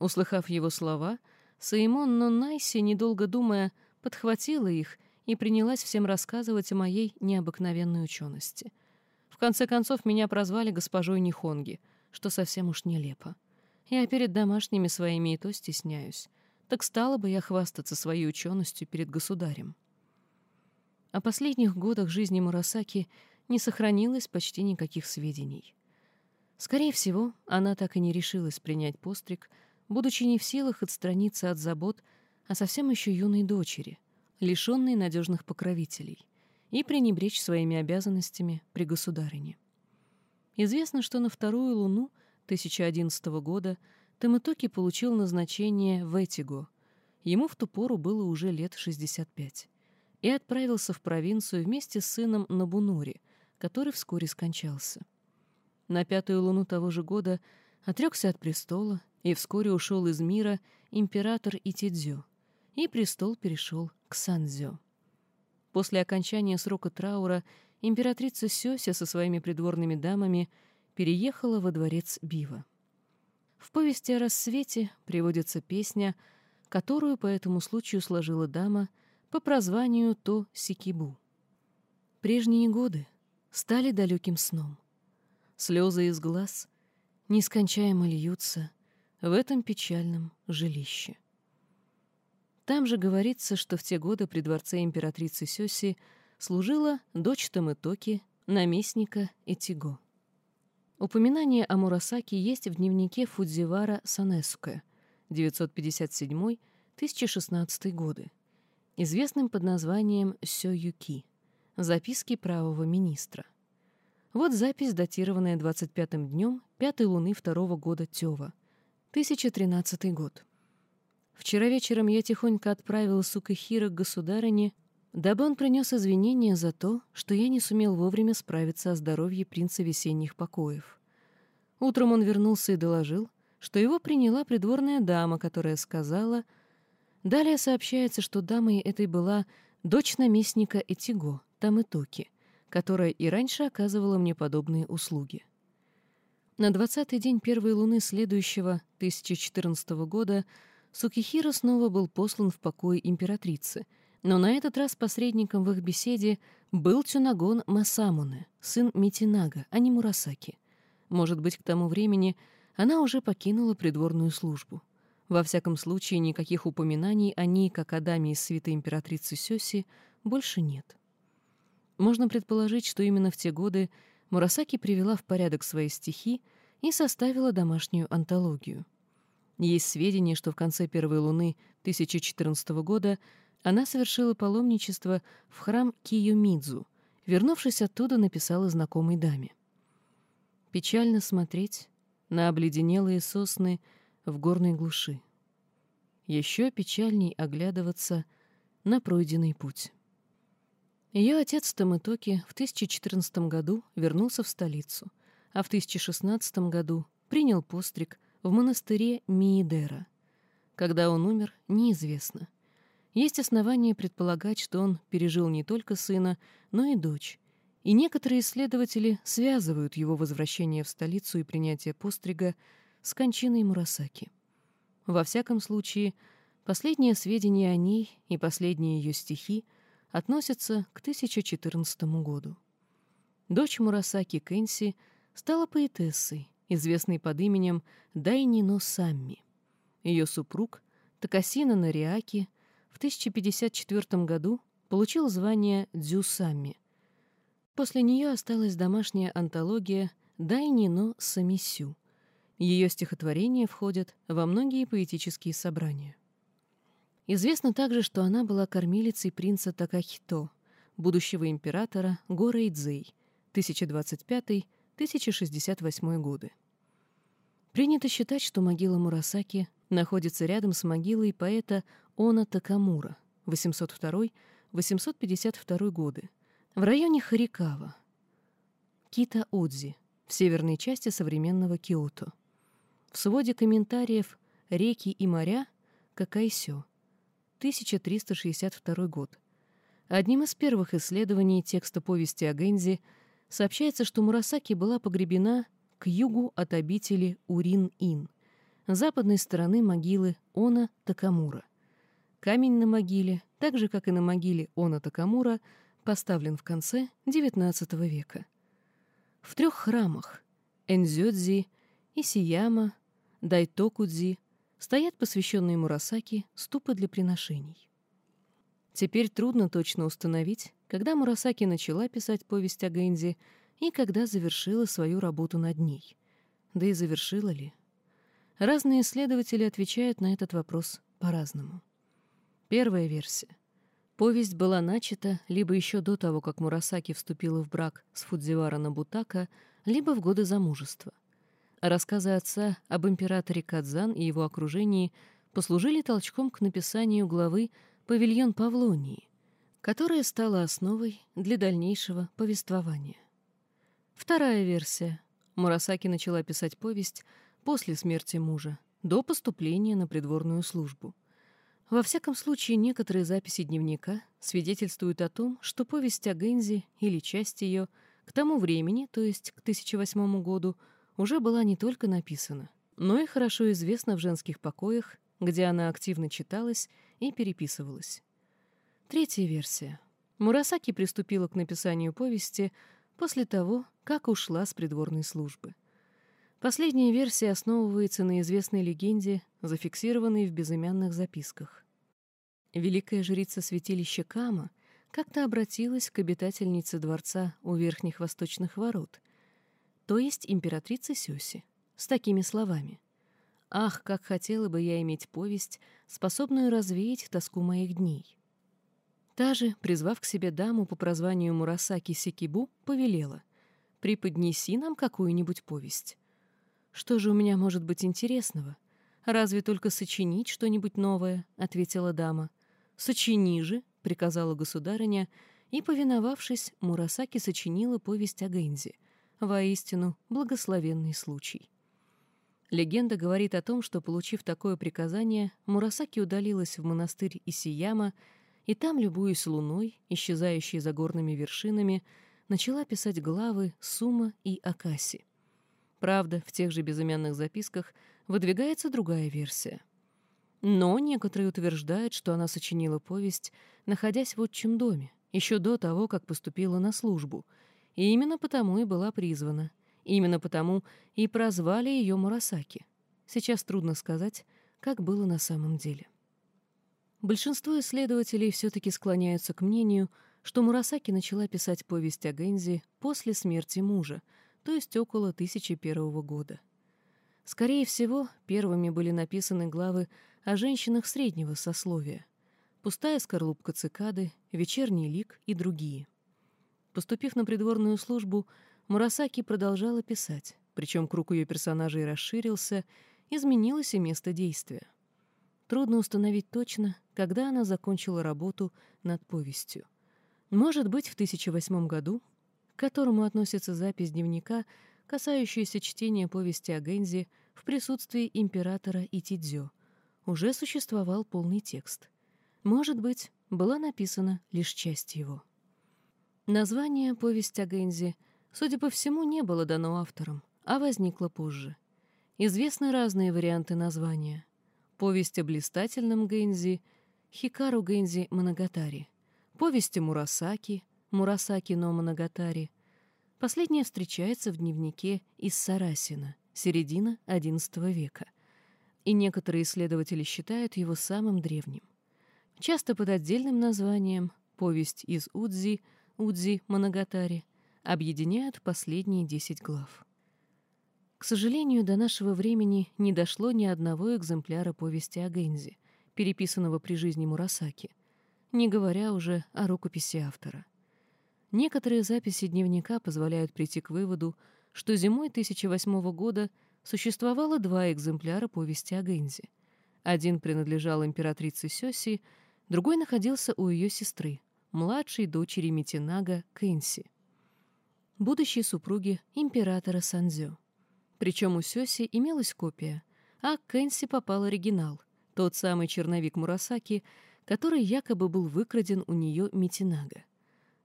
Услыхав его слова, Саимон Ноннайси, недолго думая, подхватила их и принялась всем рассказывать о моей необыкновенной учености. Конце концов, меня прозвали госпожой Нихонги, что совсем уж нелепо. Я перед домашними своими и то стесняюсь. Так стала бы я хвастаться своей ученостью перед государем. О последних годах жизни Мурасаки не сохранилось почти никаких сведений. Скорее всего, она так и не решилась принять постриг, будучи не в силах отстраниться от забот о совсем еще юной дочери, лишенной надежных покровителей, и пренебречь своими обязанностями при государине. Известно, что на вторую луну 1011 года Тамытоки получил назначение в Этиго. Ему в ту пору было уже лет 65. И отправился в провинцию вместе с сыном Набунори, который вскоре скончался. На пятую луну того же года отрекся от престола и вскоре ушел из мира император Итидзё, и престол перешел к Санзё. После окончания срока траура императрица Сёся со своими придворными дамами переехала во дворец Бива. В повести о рассвете приводится песня, которую по этому случаю сложила дама по прозванию То Сикибу. Прежние годы стали далеким сном. Слезы из глаз нескончаемо льются — в этом печальном жилище. Там же говорится, что в те годы при дворце императрицы Сёси служила дочь Тамытоки, наместника Этиго. Упоминание о Мурасаки есть в дневнике Фудзивара Санесуке 957-1016 годы, известным под названием Сёюки «Записки правого министра». Вот запись, датированная 25-м днем пятой луны второго года Тёва, 1013 год. Вчера вечером я тихонько отправил Сукахира к государыне, дабы он принес извинения за то, что я не сумел вовремя справиться о здоровье принца весенних покоев. Утром он вернулся и доложил, что его приняла придворная дама, которая сказала... Далее сообщается, что дамой этой была дочь наместника Этиго, Тамытоки, которая и раньше оказывала мне подобные услуги. На двадцатый день первой луны следующего, 1014 года, Сукихира снова был послан в покой императрицы, но на этот раз посредником в их беседе был Цюнагон Масамуне, сын Митинага, а не Мурасаки. Может быть, к тому времени она уже покинула придворную службу. Во всяком случае, никаких упоминаний о ней, как о даме из свиты императрицы Сёси, больше нет. Можно предположить, что именно в те годы Мурасаки привела в порядок свои стихи и составила домашнюю антологию. Есть сведения, что в конце первой луны 1014 года она совершила паломничество в храм Киюмидзу. Вернувшись оттуда, написала знакомой даме. «Печально смотреть на обледенелые сосны в горной глуши. Еще печальней оглядываться на пройденный путь». Ее отец Тамытоки в 1014 году вернулся в столицу, а в 1016 году принял постриг в монастыре Миидера. Когда он умер, неизвестно. Есть основания предполагать, что он пережил не только сына, но и дочь, и некоторые исследователи связывают его возвращение в столицу и принятие пострига с кончиной Мурасаки. Во всяком случае, последние сведения о ней и последние ее стихи относятся к 1014 году. Дочь Мурасаки Кэнси стала поэтессой, известный под именем Дайнино Самми. Ее супруг, Такасина Нариаки, в 1054 году получил звание Дзюсамми. После нее осталась домашняя антология Дайнино Самисю. Ее стихотворения входят во многие поэтические собрания. Известно также, что она была кормилицей принца Такахито, будущего императора Гора Идзей, 1025-1068 годы. Принято считать, что могила Мурасаки находится рядом с могилой поэта Она Такамура 802-852 годы в районе Харикава, Кита-Одзи, в северной части современного Киото. В своде комментариев «Реки и моря» Какайсё, 1362 год. Одним из первых исследований текста повести о Гензи сообщается, что Мурасаки была погребена к югу от обители Урин-Ин, западной стороны могилы Она Такамура. Камень на могиле, так же, как и на могиле Она Такамура, поставлен в конце XIX века. В трех храмах — Энзёдзи, Исияма, Дайтокудзи — стоят посвященные Мурасаки ступы для приношений. Теперь трудно точно установить, когда Мурасаки начала писать повесть о Гэнзи — и когда завершила свою работу над ней. Да и завершила ли? Разные исследователи отвечают на этот вопрос по-разному. Первая версия. Повесть была начата либо еще до того, как Мурасаки вступила в брак с Фудзивара Набутака, либо в годы замужества. Рассказы отца об императоре Кадзан и его окружении послужили толчком к написанию главы «Павильон Павлонии», которая стала основой для дальнейшего повествования. Вторая версия. Мурасаки начала писать повесть после смерти мужа, до поступления на придворную службу. Во всяком случае, некоторые записи дневника свидетельствуют о том, что повесть о Гензи или часть ее к тому времени, то есть к 1008 году, уже была не только написана, но и хорошо известна в женских покоях, где она активно читалась и переписывалась. Третья версия. Мурасаки приступила к написанию повести после того, как ушла с придворной службы. Последняя версия основывается на известной легенде, зафиксированной в безымянных записках. Великая жрица святилища Кама как-то обратилась к обитательнице дворца у верхних восточных ворот, то есть императрице Сёси, с такими словами. «Ах, как хотела бы я иметь повесть, способную развеять тоску моих дней!» Та же, призвав к себе даму по прозванию Мурасаки Сикибу, повелела «Преподнеси нам какую-нибудь повесть». «Что же у меня может быть интересного? Разве только сочинить что-нибудь новое?» — ответила дама. «Сочини же», — приказала государыня, и, повиновавшись, Мурасаки сочинила повесть о Гэнзи. Воистину, благословенный случай. Легенда говорит о том, что, получив такое приказание, Мурасаки удалилась в монастырь Исияма, и там, любуясь луной, исчезающей за горными вершинами, начала писать главы Сума и Акаси. Правда, в тех же безымянных записках выдвигается другая версия. Но некоторые утверждают, что она сочинила повесть, находясь в отчим доме, еще до того, как поступила на службу, и именно потому и была призвана, именно потому и прозвали ее Мурасаки. Сейчас трудно сказать, как было на самом деле. Большинство исследователей все-таки склоняются к мнению, что Мурасаки начала писать повесть о Гэнзи после смерти мужа, то есть около 1001 года. Скорее всего, первыми были написаны главы о женщинах среднего сословия, «Пустая скорлупка цикады», «Вечерний лик» и другие. Поступив на придворную службу, Мурасаки продолжала писать, причем круг ее персонажей расширился, изменилось и место действия. Трудно установить точно, когда она закончила работу над повестью. Может быть, в 1008 году, к которому относится запись дневника, касающаяся чтения повести о Гэнзи в присутствии императора Итидзё, уже существовал полный текст. Может быть, была написана лишь часть его. Название «Повесть о Гэнзи», судя по всему, не было дано авторам, а возникло позже. Известны разные варианты названия — повесть о блистательном Гэнзи, Хикару Гэнзи Моногатари, повесть о Мурасаки, Мурасаки но Моногатари. Последняя встречается в дневнике из Сарасина, середина XI века, и некоторые исследователи считают его самым древним. Часто под отдельным названием «Повесть из Удзи», «Удзи Моногатари» объединяют последние десять глав. К сожалению, до нашего времени не дошло ни одного экземпляра повести о Гэнзи, переписанного при жизни Мурасаки, не говоря уже о рукописи автора. Некоторые записи дневника позволяют прийти к выводу, что зимой 1008 года существовало два экземпляра повести о Гэнзи. Один принадлежал императрице Сёси, другой находился у ее сестры, младшей дочери Митинага Кэнси, будущей супруги императора Санзё. Причем у Сёси имелась копия, а к Кэнси попал оригинал, тот самый черновик Мурасаки, который якобы был выкраден у нее Митинага.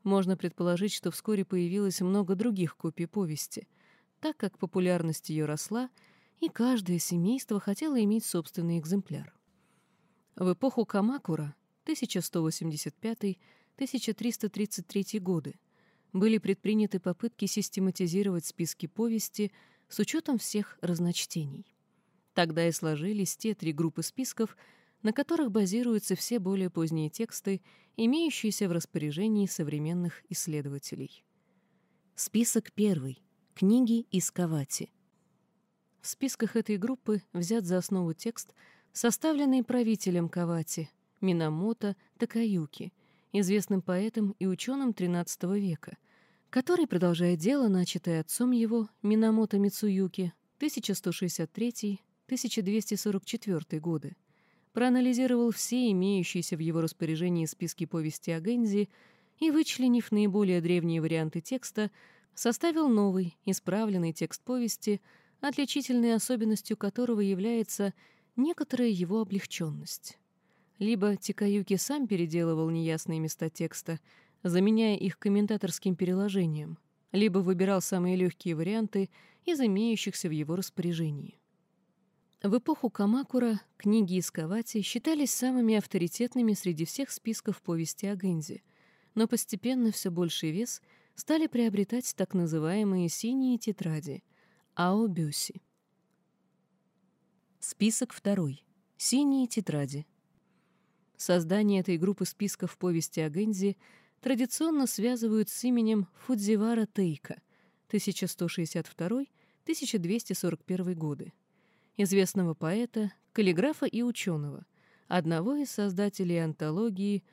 Можно предположить, что вскоре появилось много других копий повести, так как популярность ее росла, и каждое семейство хотело иметь собственный экземпляр. В эпоху Камакура 1185-1333 годы были предприняты попытки систематизировать списки повести – с учетом всех разночтений. Тогда и сложились те три группы списков, на которых базируются все более поздние тексты, имеющиеся в распоряжении современных исследователей. Список первый. Книги из Кавати. В списках этой группы взят за основу текст, составленный правителем Кавати, Минамото Такаюки, известным поэтом и ученым XIII века, который продолжает дело, начатое отцом его, Минамото Мицуюки, 1163-1244 годы. Проанализировал все имеющиеся в его распоряжении списки повести о Гэнзи и, вычленив наиболее древние варианты текста, составил новый, исправленный текст повести, отличительной особенностью которого является некоторая его облегченность. Либо Тикаюки сам переделывал неясные места текста — заменяя их комментаторским переложением, либо выбирал самые легкие варианты из имеющихся в его распоряжении. В эпоху Камакура книги из считались самыми авторитетными среди всех списков повести о Гэнзи, но постепенно все больший вес стали приобретать так называемые «синие тетради» — Аобюси. Список второй. Синие тетради. создание этой группы списков повести о Гэнзи традиционно связывают с именем Фудзивара Тейка 1162-1241 годы, известного поэта, каллиграфа и ученого, одного из создателей антологии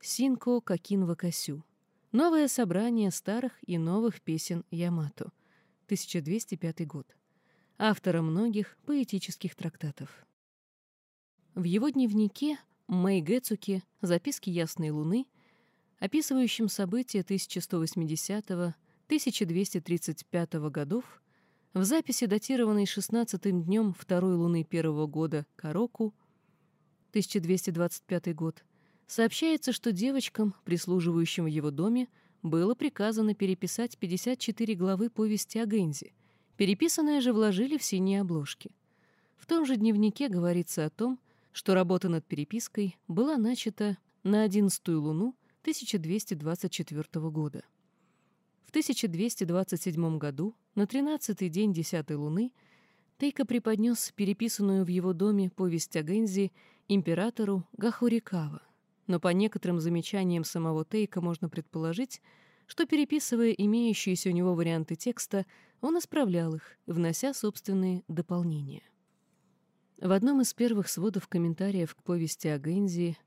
Синко Какинва Касю. Новое собрание старых и новых песен Ямато, 1205 год. Автора многих поэтических трактатов. В его дневнике Мэй Гэцуки «Записки ясной луны», описывающем события 1180-1235 годов, в записи, датированной 16-м днем второй луны первого года Кароку, 1225 год, сообщается, что девочкам, прислуживающим в его доме, было приказано переписать 54 главы повести о Гензи. Переписанное же вложили в синие обложки. В том же дневнике говорится о том, что работа над перепиской была начата на 11-ю луну 1224 года. В 1227 году, на 13-й день 10-й луны, Тейка преподнес переписанную в его доме повесть о Гензи императору Гахурикава. Но по некоторым замечаниям самого Тейка можно предположить, что, переписывая имеющиеся у него варианты текста, он исправлял их, внося собственные дополнения. В одном из первых сводов комментариев к повести о Гэнзи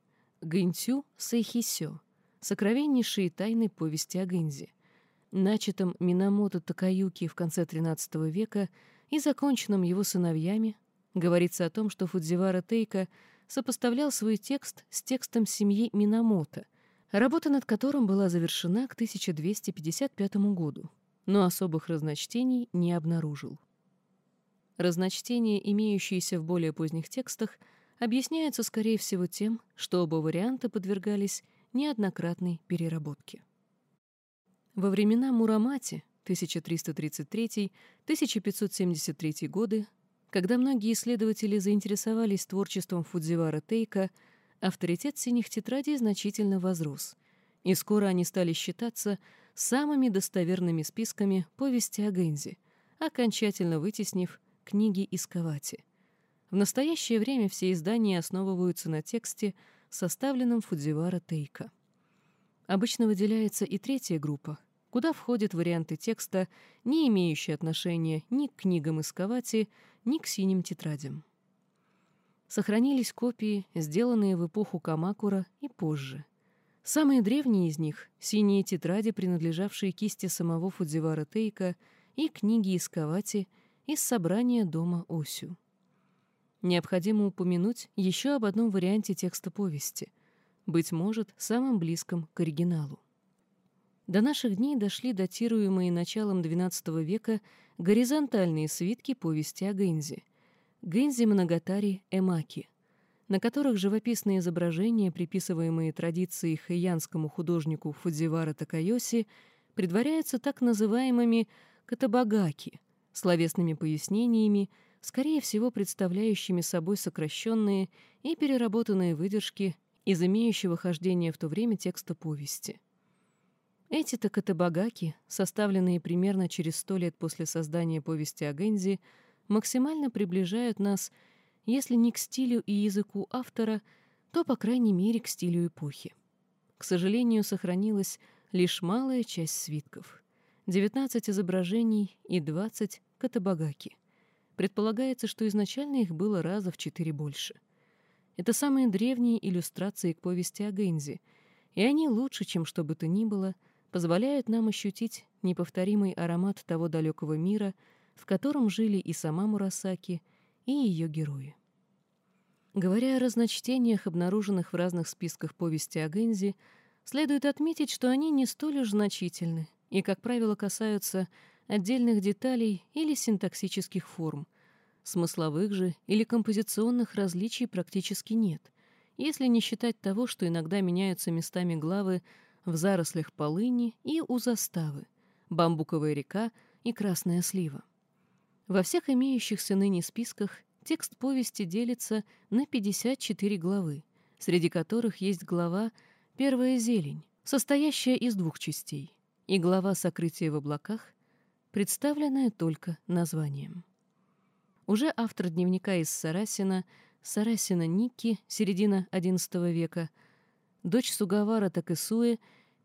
«Гэнтю Сэйхисё» — сокровеннейшие тайны повести о Гэнзи, начатом Минамото Такаюки в конце XIII века и законченном его сыновьями, говорится о том, что Фудзивара Тейка сопоставлял свой текст с текстом семьи Минамото, работа над которым была завершена к 1255 году, но особых разночтений не обнаружил. Разночтения, имеющиеся в более поздних текстах, объясняются, скорее всего, тем, что оба варианта подвергались неоднократной переработке. Во времена Мурамати 1333-1573 годы, когда многие исследователи заинтересовались творчеством Фудзивара Тейка, авторитет синих тетрадей значительно возрос, и скоро они стали считаться самыми достоверными списками повести о Гэнзи, окончательно вытеснив книги из Кавати. В настоящее время все издания основываются на тексте, составленном Фудзивара Тейка. Обычно выделяется и третья группа, куда входят варианты текста, не имеющие отношения ни к книгам из Кавати, ни к синим тетрадям. Сохранились копии, сделанные в эпоху Камакура и позже. Самые древние из них — синие тетради, принадлежавшие кисти самого Фудзивара Тейка, и книги из Кавати — из собрания дома Осю. Необходимо упомянуть еще об одном варианте текста повести, быть может, самым близком к оригиналу. До наших дней дошли датируемые началом XII века горизонтальные свитки повести о Гэнзи, Гэнзи Моногатари Эмаки, на которых живописные изображения, приписываемые традиции хэйянскому художнику Фудзивара Такайоси, предваряются так называемыми катабагаки — словесными пояснениями, скорее всего представляющими собой сокращенные и переработанные выдержки из имеющего хождения в то время текста повести. Эти такатабагаки, составленные примерно через сто лет после создания повести о Гензи, максимально приближают нас, если не к стилю и языку автора, то, по крайней мере, к стилю эпохи. К сожалению, сохранилась лишь малая часть свитков — 19 изображений и 20 катабагаки. Предполагается, что изначально их было раза в четыре больше. Это самые древние иллюстрации к повести о Гэнзи, и они лучше, чем что бы то ни было, позволяют нам ощутить неповторимый аромат того далекого мира, в котором жили и сама Мурасаки, и ее герои. Говоря о разночтениях, обнаруженных в разных списках повести о Гэнзи, следует отметить, что они не столь уж значительны, и, как правило, касаются отдельных деталей или синтаксических форм. Смысловых же или композиционных различий практически нет, если не считать того, что иногда меняются местами главы в зарослях полыни и у заставы, бамбуковая река и красная слива. Во всех имеющихся ныне списках текст повести делится на 54 главы, среди которых есть глава «Первая зелень», состоящая из двух частей и глава «Сокрытие в облаках», представленная только названием. Уже автор дневника из Сарасина Сарасина Никки, середина XI века, дочь Сугавара Такэсуэ,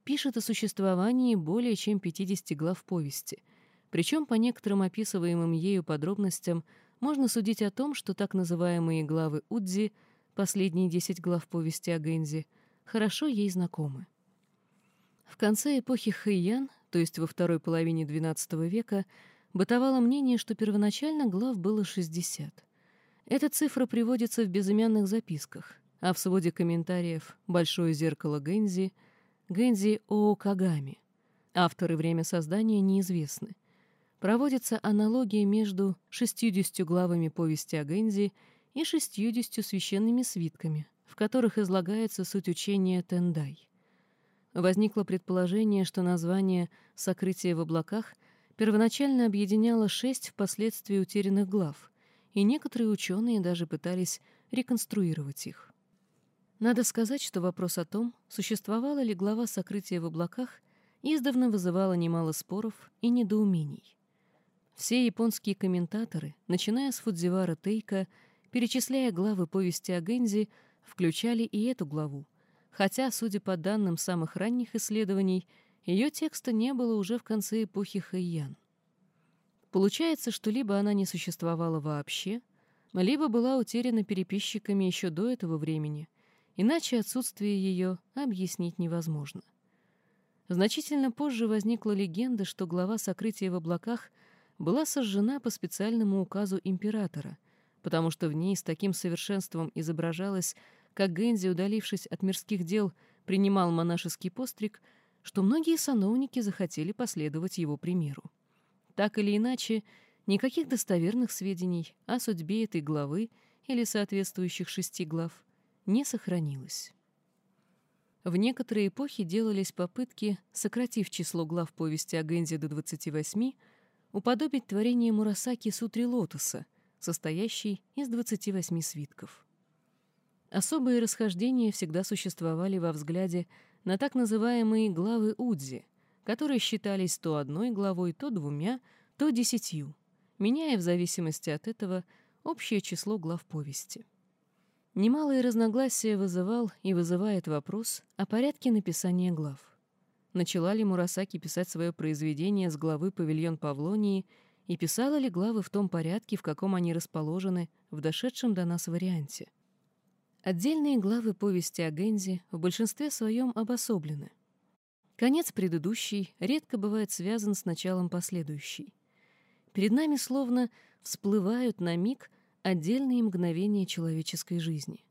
пишет о существовании более чем 50 глав повести, причем по некоторым описываемым ею подробностям можно судить о том, что так называемые главы Удзи, последние 10 глав повести о Гэнзи, хорошо ей знакомы. В конце эпохи Хэйян, то есть во второй половине XII века, бытовало мнение, что первоначально глав было 60. Эта цифра приводится в безымянных записках, а в своде комментариев «Большое зеркало Гэнзи» Гэнзи Оокагами. Автор и время создания неизвестны. Проводится аналогия между 60 главами повести о Гэнзи и 60 священными свитками, в которых излагается суть учения Тендай. Возникло предположение, что название «Сокрытие в облаках» первоначально объединяло шесть впоследствии утерянных глав, и некоторые ученые даже пытались реконструировать их. Надо сказать, что вопрос о том, существовала ли глава сокрытия в облаках, издавна вызывала немало споров и недоумений. Все японские комментаторы, начиная с Фудзивара Тейка, перечисляя главы повести о Гэнзи, включали и эту главу, хотя, судя по данным самых ранних исследований, ее текста не было уже в конце эпохи Хэйян. Получается, что либо она не существовала вообще, либо была утеряна переписчиками еще до этого времени — Иначе отсутствие ее объяснить невозможно. Значительно позже возникла легенда, что глава сокрытия в облаках была сожжена по специальному указу императора, потому что в ней с таким совершенством изображалось, как Гэнзи, удалившись от мирских дел, принимал монашеский постриг, что многие сановники захотели последовать его примеру. Так или иначе, никаких достоверных сведений о судьбе этой главы или соответствующих шести глав не сохранилось. В некоторые эпохи делались попытки, сократив число глав повести о Гэнзи до 28, уподобить творение Мурасаки Сутри Лотоса, состоящей из 28 свитков. Особые расхождения всегда существовали во взгляде на так называемые главы Удзи, которые считались то одной главой, то двумя, то десятью, меняя в зависимости от этого общее число глав повести. Немалые разногласия вызывал и вызывает вопрос о порядке написания глав. Начала ли Мурасаки писать свое произведение с главы «Павильон Павлонии» и писала ли главы в том порядке, в каком они расположены в дошедшем до нас варианте? Отдельные главы повести о Гензе в большинстве своем обособлены. Конец предыдущий редко бывает связан с началом последующей. Перед нами словно всплывают на миг отдельные мгновения человеческой жизни.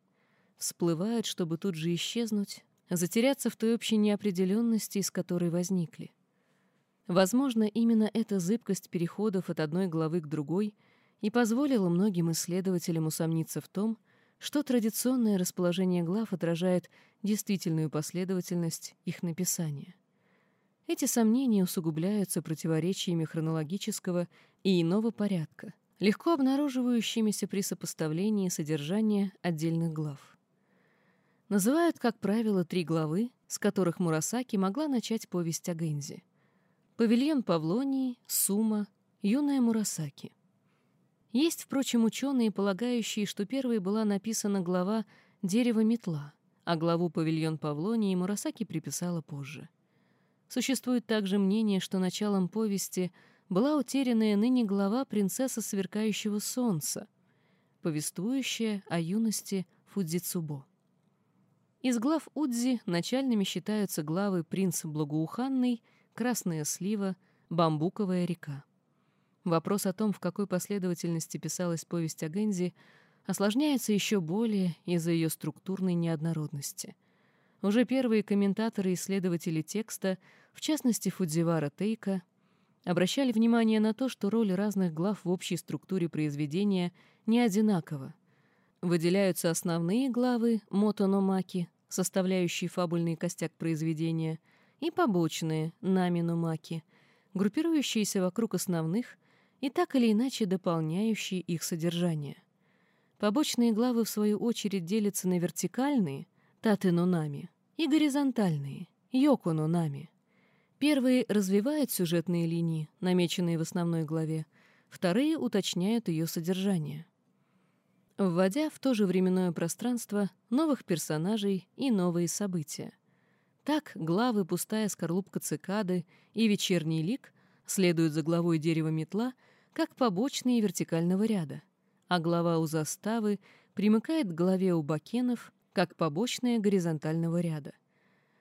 Всплывают, чтобы тут же исчезнуть, затеряться в той общей неопределенности, из которой возникли. Возможно, именно эта зыбкость переходов от одной главы к другой и позволила многим исследователям усомниться в том, что традиционное расположение глав отражает действительную последовательность их написания. Эти сомнения усугубляются противоречиями хронологического и иного порядка — легко обнаруживающимися при сопоставлении содержания отдельных глав. Называют, как правило, три главы, с которых Мурасаки могла начать повесть о Гэнзи. Павильон Павлонии, Сума, Юная Мурасаки. Есть, впрочем, ученые, полагающие, что первой была написана глава «Дерево метла», а главу «Павильон Павлонии» Мурасаки приписала позже. Существует также мнение, что началом повести — была утерянная ныне глава «Принцесса сверкающего солнца», повествующая о юности Фудзицубо. Из глав Удзи начальными считаются главы «Принц благоуханный», «Красная слива», «Бамбуковая река». Вопрос о том, в какой последовательности писалась повесть о Гензи, осложняется еще более из-за ее структурной неоднородности. Уже первые комментаторы и исследователи текста, в частности Фудзивара Тейка, обращали внимание на то, что роль разных глав в общей структуре произведения не одинакова. Выделяются основные главы мотономаки, составляющие фабульный костяк произведения, и побочные наминомаки, группирующиеся вокруг основных и так или иначе дополняющие их содержание. Побочные главы, в свою очередь, делятся на вертикальные — татенонами и горизонтальные — йокононами — Первые развивают сюжетные линии, намеченные в основной главе, вторые уточняют ее содержание. вводя в то же временное пространство новых персонажей и новые события. Так главы «Пустая скорлупка цикады» и «Вечерний лик» следуют за главой дерева метла как побочные вертикального ряда, а глава у заставы примыкает к главе у бакенов как побочная горизонтального ряда.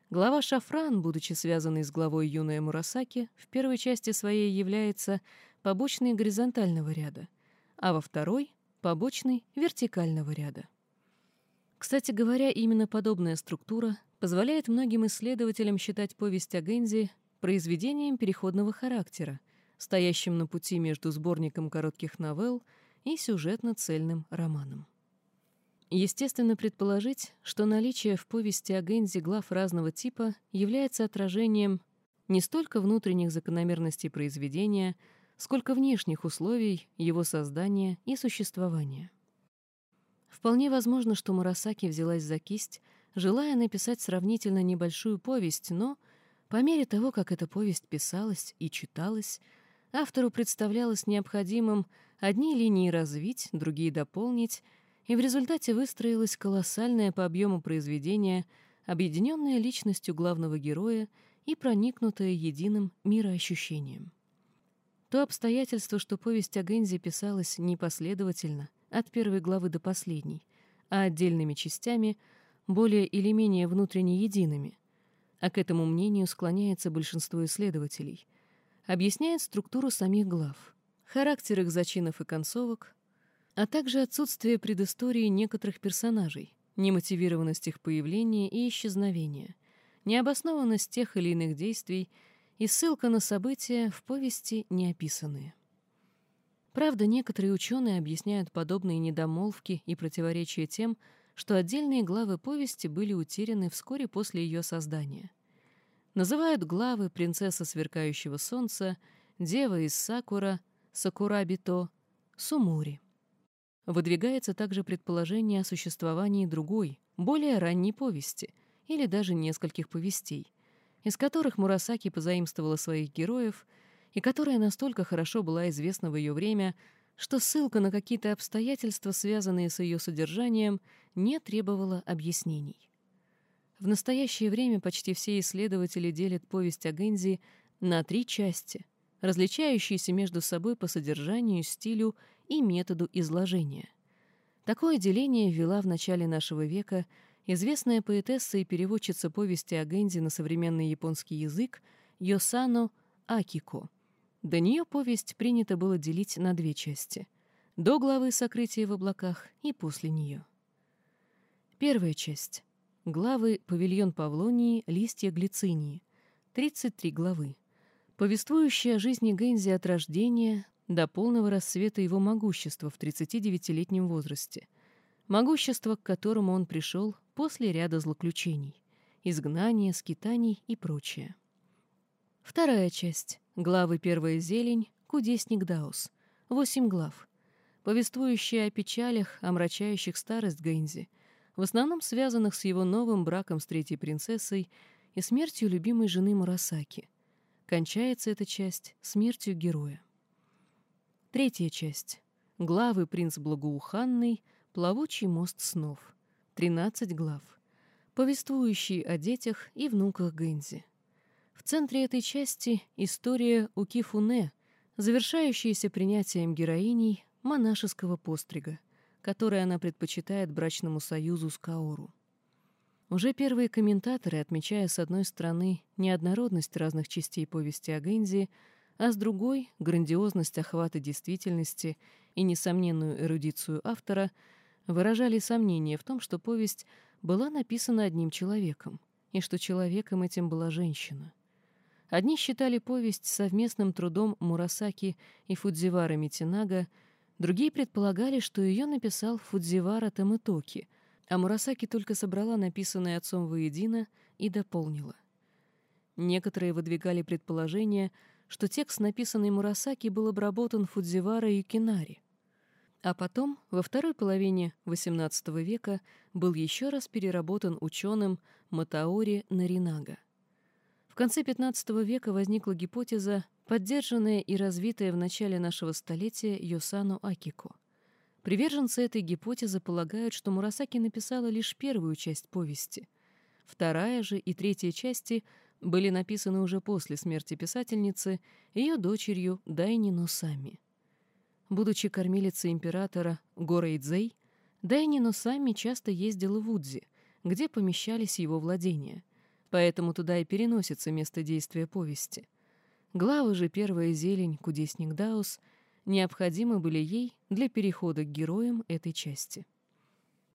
Глава «Шафран», будучи связанной с главой «Юная Мурасаки», в первой части своей является побочной горизонтального ряда, а во второй — побочной вертикального ряда. Кстати говоря, именно подобная структура позволяет многим исследователям считать повесть о Гензи произведением переходного характера, стоящим на пути между сборником коротких новелл и сюжетно-цельным романом. Естественно предположить, что наличие в повести о Гензи глав разного типа является отражением не столько внутренних закономерностей произведения, сколько внешних условий его создания и существования. Вполне возможно, что Мурасаки взялась за кисть, желая написать сравнительно небольшую повесть, но по мере того, как эта повесть писалась и читалась, автору представлялось необходимым одни линии развить, другие дополнить, и в результате выстроилось колоссальное по объему произведение, объединенное личностью главного героя и проникнутое единым мироощущением. То обстоятельство, что повесть о Гензе писалась непоследовательно, от первой главы до последней, а отдельными частями, более или менее внутренне едиными, а к этому мнению склоняется большинство исследователей, объясняет структуру самих глав, характер их зачинов и концовок, а также отсутствие предыстории некоторых персонажей, немотивированность их появления и исчезновения, необоснованность тех или иных действий и ссылка на события в повести не описанные. Правда, некоторые ученые объясняют подобные недомолвки и противоречия тем, что отдельные главы повести были утеряны вскоре после ее создания. Называют главы «Принцесса сверкающего солнца», «Дева из Сакура», «Сакурабито», «Сумури». Выдвигается также предположение о существовании другой, более ранней повести, или даже нескольких повестей, из которых Мурасаки позаимствовала своих героев и которая настолько хорошо была известна в ее время, что ссылка на какие-то обстоятельства, связанные с ее содержанием, не требовала объяснений. В настоящее время почти все исследователи делят повесть о Гензи на три части, различающиеся между собой по содержанию, стилю и методу изложения. Такое деление ввела в начале нашего века известная поэтесса и переводчица повести о Гэнзи на современный японский язык Йосано Акико. До нее повесть принято было делить на две части — до главы «Сокрытие в облаках» и после нее. Первая часть. Главы «Павильон Павлонии», «Листья глицинии». 33 главы. Повествующие о жизни Гэнзи от рождения до полного рассвета его могущества в 39-летнем возрасте, могущество, к которому он пришел после ряда злоключений, изгнания, скитаний и прочее. Вторая часть. Главы «Первая зелень», «Кудесник Даус». Восемь глав. Повествующие о печалях, омрачающих старость Гэнзи, в основном связанных с его новым браком с третьей принцессой и смертью любимой жены Мурасаки. Кончается эта часть смертью героя. Третья часть. Главы «Принц благоуханный», «Плавучий мост снов». 13 глав. Повествующие о детях и внуках Гэнзи. В центре этой части история Укифуне, завершающаяся принятием героиней монашеского пострига, который она предпочитает брачному союзу с Каору. Уже первые комментаторы, отмечая с одной стороны неоднородность разных частей повести о Гэнзи, а с другой — грандиозность охвата действительности и несомненную эрудицию автора, выражали сомнение в том, что повесть была написана одним человеком, и что человеком этим была женщина. Одни считали повесть совместным трудом Мурасаки и Фудзивара Митинага, другие предполагали, что ее написал Фудзивара Тамытоки, а Мурасаки только собрала написанное отцом воедино и дополнила. Некоторые выдвигали предположение — что текст, написанный Мурасаки, был обработан Фудзивара и Кинари. А потом, во второй половине XVIII века, был еще раз переработан ученым Матаори Наринага. Конце XV века возникла гипотеза, поддержанная и развитая в начале нашего столетия Йосану Акико. Приверженцы этой гипотезы полагают, что Мурасаки написала лишь первую часть повести. Вторая же и третья части были написаны уже после смерти писательницы ее дочерью Дайни Носами. Будучи кормилицей императора Горейдзей, Дайни Носами часто ездила в Удзи, где помещались его владения, поэтому туда и переносится место действия повести. Главы же «Первая зелень», «Кудесник Даус» — необходимы были ей для перехода к героям этой части.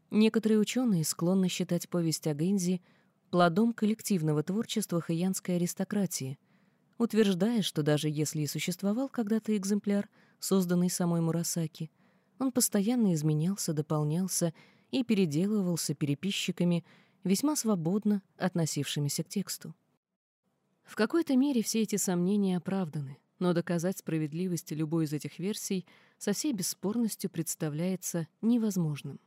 Некоторые ученые склонны считать повесть о Гэнзи плодом коллективного творчества хаянской аристократии, утверждая, что даже если и существовал когда-то экземпляр, созданный самой Мурасаки, он постоянно изменялся, дополнялся и переделывался переписчиками, весьма свободно относившимися к тексту. В какой-то мере все эти сомнения оправданы но доказать справедливость любой из этих версий со всей бесспорностью представляется невозможным.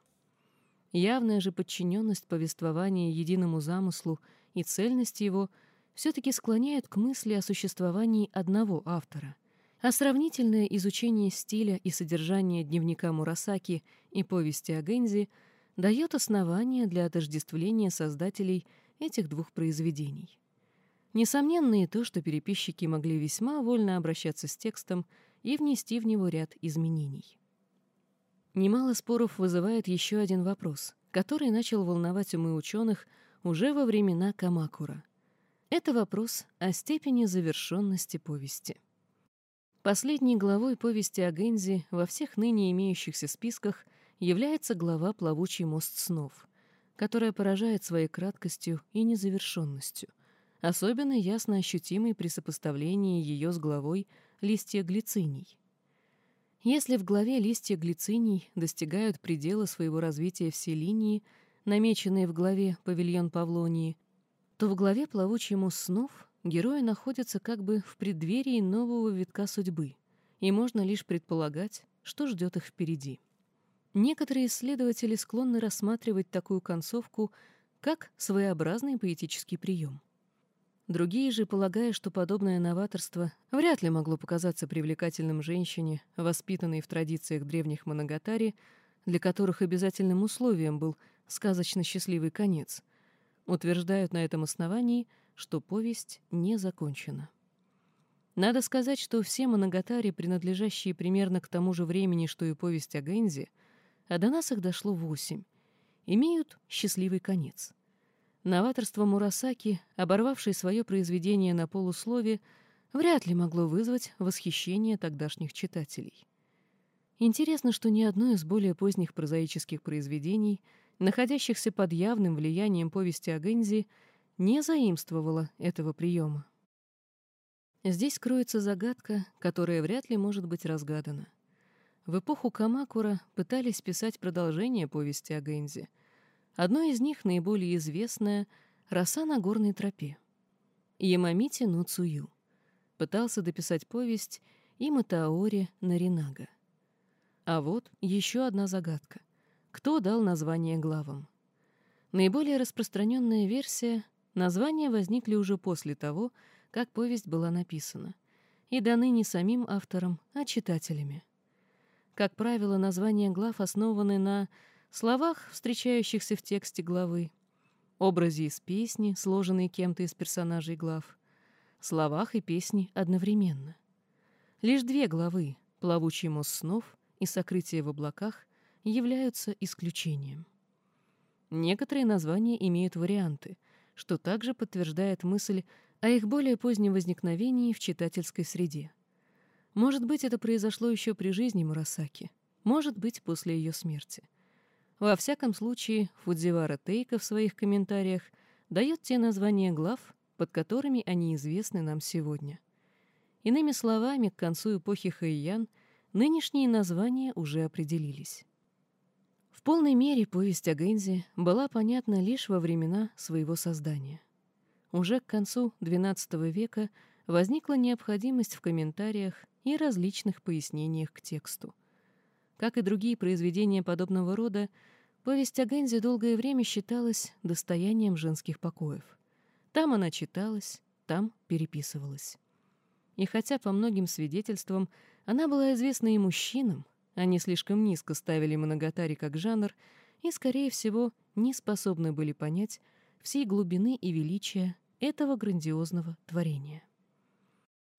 Явная же подчиненность повествования единому замыслу и цельность его все-таки склоняют к мысли о существовании одного автора, а сравнительное изучение стиля и содержания дневника Мурасаки и повести о Гензи дает основания для отождествления создателей этих двух произведений. Несомненно и то, что переписчики могли весьма вольно обращаться с текстом и внести в него ряд изменений. Немало споров вызывает еще один вопрос, который начал волновать умы ученых уже во времена Камакура. Это вопрос о степени завершенности повести. Последней главой повести о Гензи во всех ныне имеющихся списках является глава «Плавучий мост снов», которая поражает своей краткостью и незавершенностью — особенно ясно ощутимый при сопоставлении ее с главой листья глициний. Если в главе листья глициний достигают предела своего развития все линии, намеченные в главе «Павильон Павлонии», то в главе «Плавучий мост снов» герои находятся как бы в преддверии нового витка судьбы, и можно лишь предполагать, что ждет их впереди. Некоторые исследователи склонны рассматривать такую концовку как своеобразный поэтический прием. Другие же, полагая, что подобное новаторство вряд ли могло показаться привлекательным женщине, воспитанной в традициях древних моногатари, для которых обязательным условием был сказочно счастливый конец, утверждают на этом основании, что повесть не закончена. Надо сказать, что все моногатари, принадлежащие примерно к тому же времени, что и повесть о Гензе, а до нас их дошло восемь, имеют счастливый конец — Новаторство Мурасаки, оборвавшее свое произведение на полуслове, вряд ли могло вызвать восхищение тогдашних читателей. Интересно, что ни одно из более поздних прозаических произведений, находящихся под явным влиянием повести о Гензи, не заимствовало этого приема. Здесь кроется загадка, которая вряд ли может быть разгадана. В эпоху Камакура пытались писать продолжение повести о Гензи — Одно из них, наиболее известное, «Роса на горной тропе». Ямамити Нуцую. Пытался дописать повесть и Матаори Наринага. А вот еще одна загадка. Кто дал название главам? Наиболее распространенная версия — названия возникли уже после того, как повесть была написана, и даны не самим автором, а читателями. Как правило, названия глав основаны на словах, встречающихся в тексте главы, образе из песни, сложенной кем-то из персонажей глав, словах и песни одновременно. Лишь две главы «Плавучий мост снов» и «Сокрытие в облаках» являются исключением. Некоторые названия имеют варианты, что также подтверждает мысль о их более позднем возникновении в читательской среде. Может быть, это произошло еще при жизни Мурасаки, может быть, после ее смерти. Во всяком случае, Фудзивара Тейка в своих комментариях дает те названия глав, под которыми они известны нам сегодня. Иными словами, к концу эпохи Хэйян нынешние названия уже определились. В полной мере повесть о Гэнзи была понятна лишь во времена своего создания. Уже к концу XII века возникла необходимость в комментариях и различных пояснениях к тексту — как и другие произведения подобного рода, повесть о Гензе долгое время считалась достоянием женских покоев. Там она читалась, там переписывалась. И хотя по многим свидетельствам она была известна и мужчинам, Они слишком низко ставили моногатари как жанр и, скорее всего, не способны были понять всей глубины и величия этого грандиозного творения.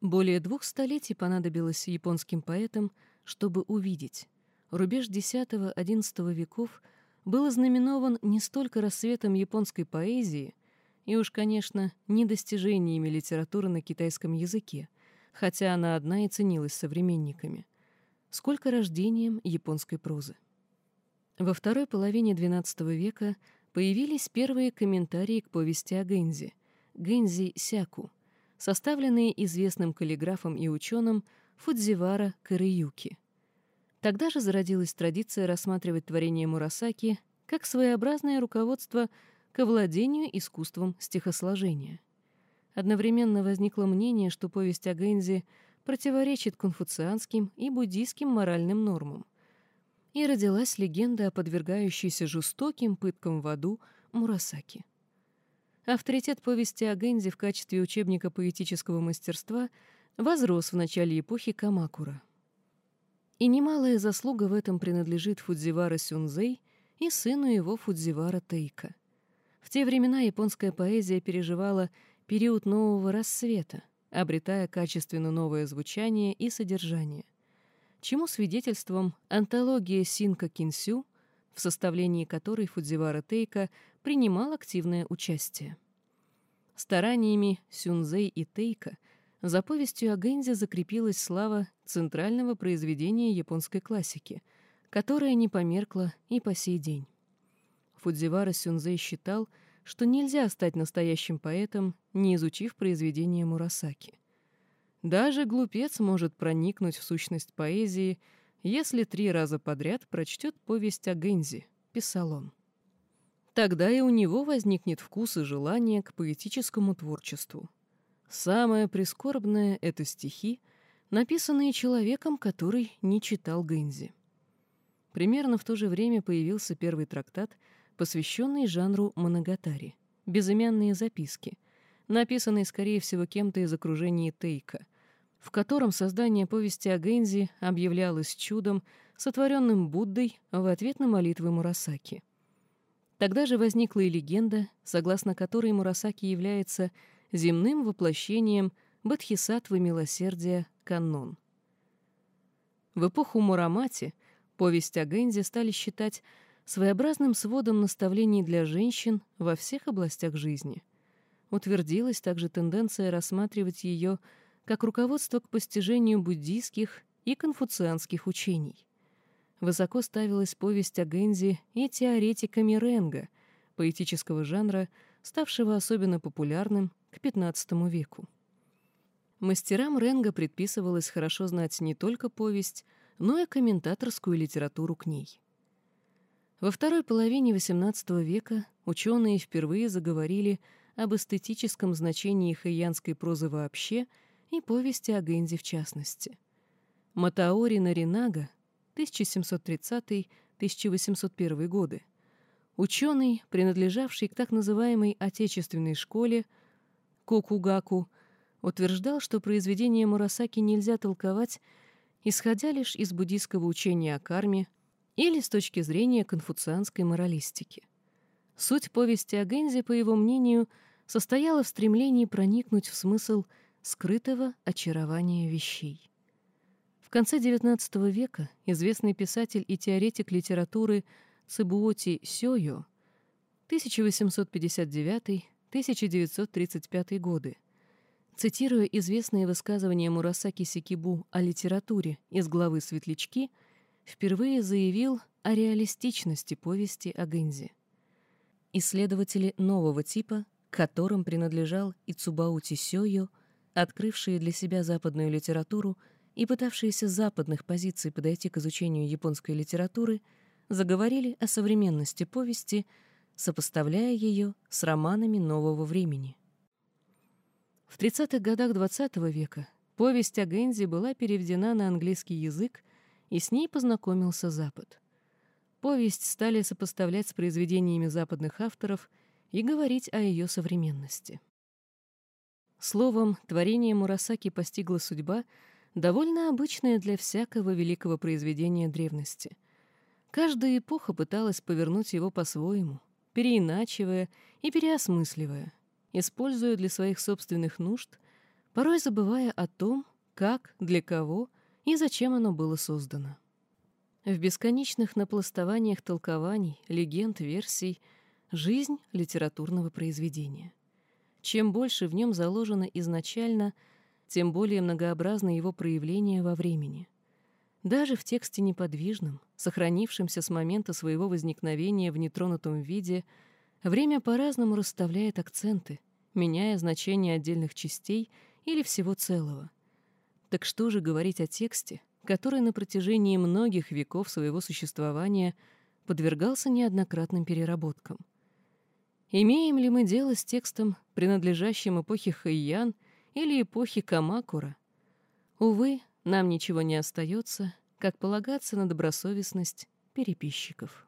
Более двух столетий понадобилось японским поэтам, чтобы увидеть. Рубеж X-XI веков был ознаменован не столько рассветом японской поэзии, и уж, конечно, не достижениями литературы на китайском языке, хотя она одна и ценилась современниками, сколько рождением японской прозы. Во второй половине XII века появились первые комментарии к повести о Гэнзи, Гэнзи Сяку, составленные известным каллиграфом и ученым Фудзивара Кариюки. Тогда же зародилась традиция рассматривать творение Мурасаки как своеобразное руководство к владению искусством стихосложения. Одновременно возникло мнение, что повесть о Гэнзи противоречит конфуцианским и буддийским моральным нормам. И родилась легенда о подвергающейся жестоким пыткам в аду Мурасаки. Авторитет повести о Гэнзи в качестве учебника поэтического мастерства возрос в начале эпохи Камакура. И немалая заслуга в этом принадлежит Фудзивара Сюнзэй и сыну его Фудзивара Тейка. В те времена японская поэзия переживала период нового рассвета, обретая качественно новое звучание и содержание. Чему свидетельством антология Синка Кинсю, в составлении которой Фудзивара Тейка принимал активное участие. Стараниями Сюнзэй и Тейка за повестью о Гэнзе закрепилась слава центрального произведения японской классики, которая не померкла и по сей день. Фудзивара Сюнзэй считал, что нельзя стать настоящим поэтом, не изучив произведения Мурасаки. Даже глупец может проникнуть в сущность поэзии, если три раза подряд прочтет повесть о Гэнзи, писал он. Тогда и у него возникнет вкус и желание к поэтическому творчеству. Самое прискорбное — это стихи, написанные человеком, который не читал Гэнзи. Примерно в то же время появился первый трактат — посвященный жанру моногатари, безымянные записки, написанные, скорее всего, кем-то из окружения Тейка, в котором создание повести о Гэнзи объявлялось чудом, сотворенным Буддой в ответ на молитвы Мурасаки. Тогда же возникла и легенда, согласно которой Мурасаки является земным воплощением бодхисаттвы милосердия Каннон. В эпоху Мурамати повесть о Гэнзи стали считать своеобразным сводом наставлений для женщин во всех областях жизни. Утвердилась также тенденция рассматривать ее как руководство к постижению буддийских и конфуцианских учений. Высоко ставилась повесть о Гэнзи и теоретиками Ренга, поэтического жанра, ставшего особенно популярным к XV веку. Мастерам Ренга предписывалось хорошо знать не только повесть, но и комментаторскую литературу к ней. Во второй половине XVIII века ученые впервые заговорили об эстетическом значении хэйянской прозы вообще и повести о Гэнзи в частности. Матаори Наринага, 1730-1801 годы, ученый, принадлежавший к так называемой отечественной школе Кокугаку, утверждал, что произведение Мурасаки нельзя толковать, исходя лишь из буддийского учения о карме, или с точки зрения конфуцианской моралистики. Суть повести о Гензе, по его мнению, состояла в стремлении проникнуть в смысл скрытого очарования вещей. В конце XIX века известный писатель и теоретик литературы Цибуоти Сёйо 1859-1935 годы, цитируя известные высказывания Мурасаки Сикибу о литературе из главы «Светлячки», впервые заявил о реалистичности повести о Гэнзи. Исследователи нового типа, к которым принадлежал и Цубаути Сёйо, открывшие для себя западную литературу и пытавшиеся с западных позиций подойти к изучению японской литературы, заговорили о современности повести, сопоставляя ее с романами нового времени. В 30-х годах XX -го века повесть о Гэнзи была переведена на английский язык и с ней познакомился Запад. Повесть стали сопоставлять с произведениями западных авторов и говорить о ее современности. Словом, творение Мурасаки постигла судьба, довольно обычное для всякого великого произведения древности. Каждая эпоха пыталась повернуть его по-своему, переиначивая и переосмысливая, используя для своих собственных нужд, порой забывая о том, как, для кого и зачем оно было создано. В бесконечных напластованиях толкований, легенд, версий — жизнь литературного произведения. Чем больше в нем заложено изначально, тем более многообразны его проявления во времени. Даже в тексте неподвижном, сохранившемся с момента своего возникновения в нетронутом виде, время по-разному расставляет акценты, меняя значение отдельных частей или всего целого. Так что же говорить о тексте, который на протяжении многих веков своего существования подвергался неоднократным переработкам? Имеем ли мы дело с текстом, принадлежащим эпохе Хайян или эпохе Камакура? Увы, нам ничего не остается, как полагаться на добросовестность переписчиков.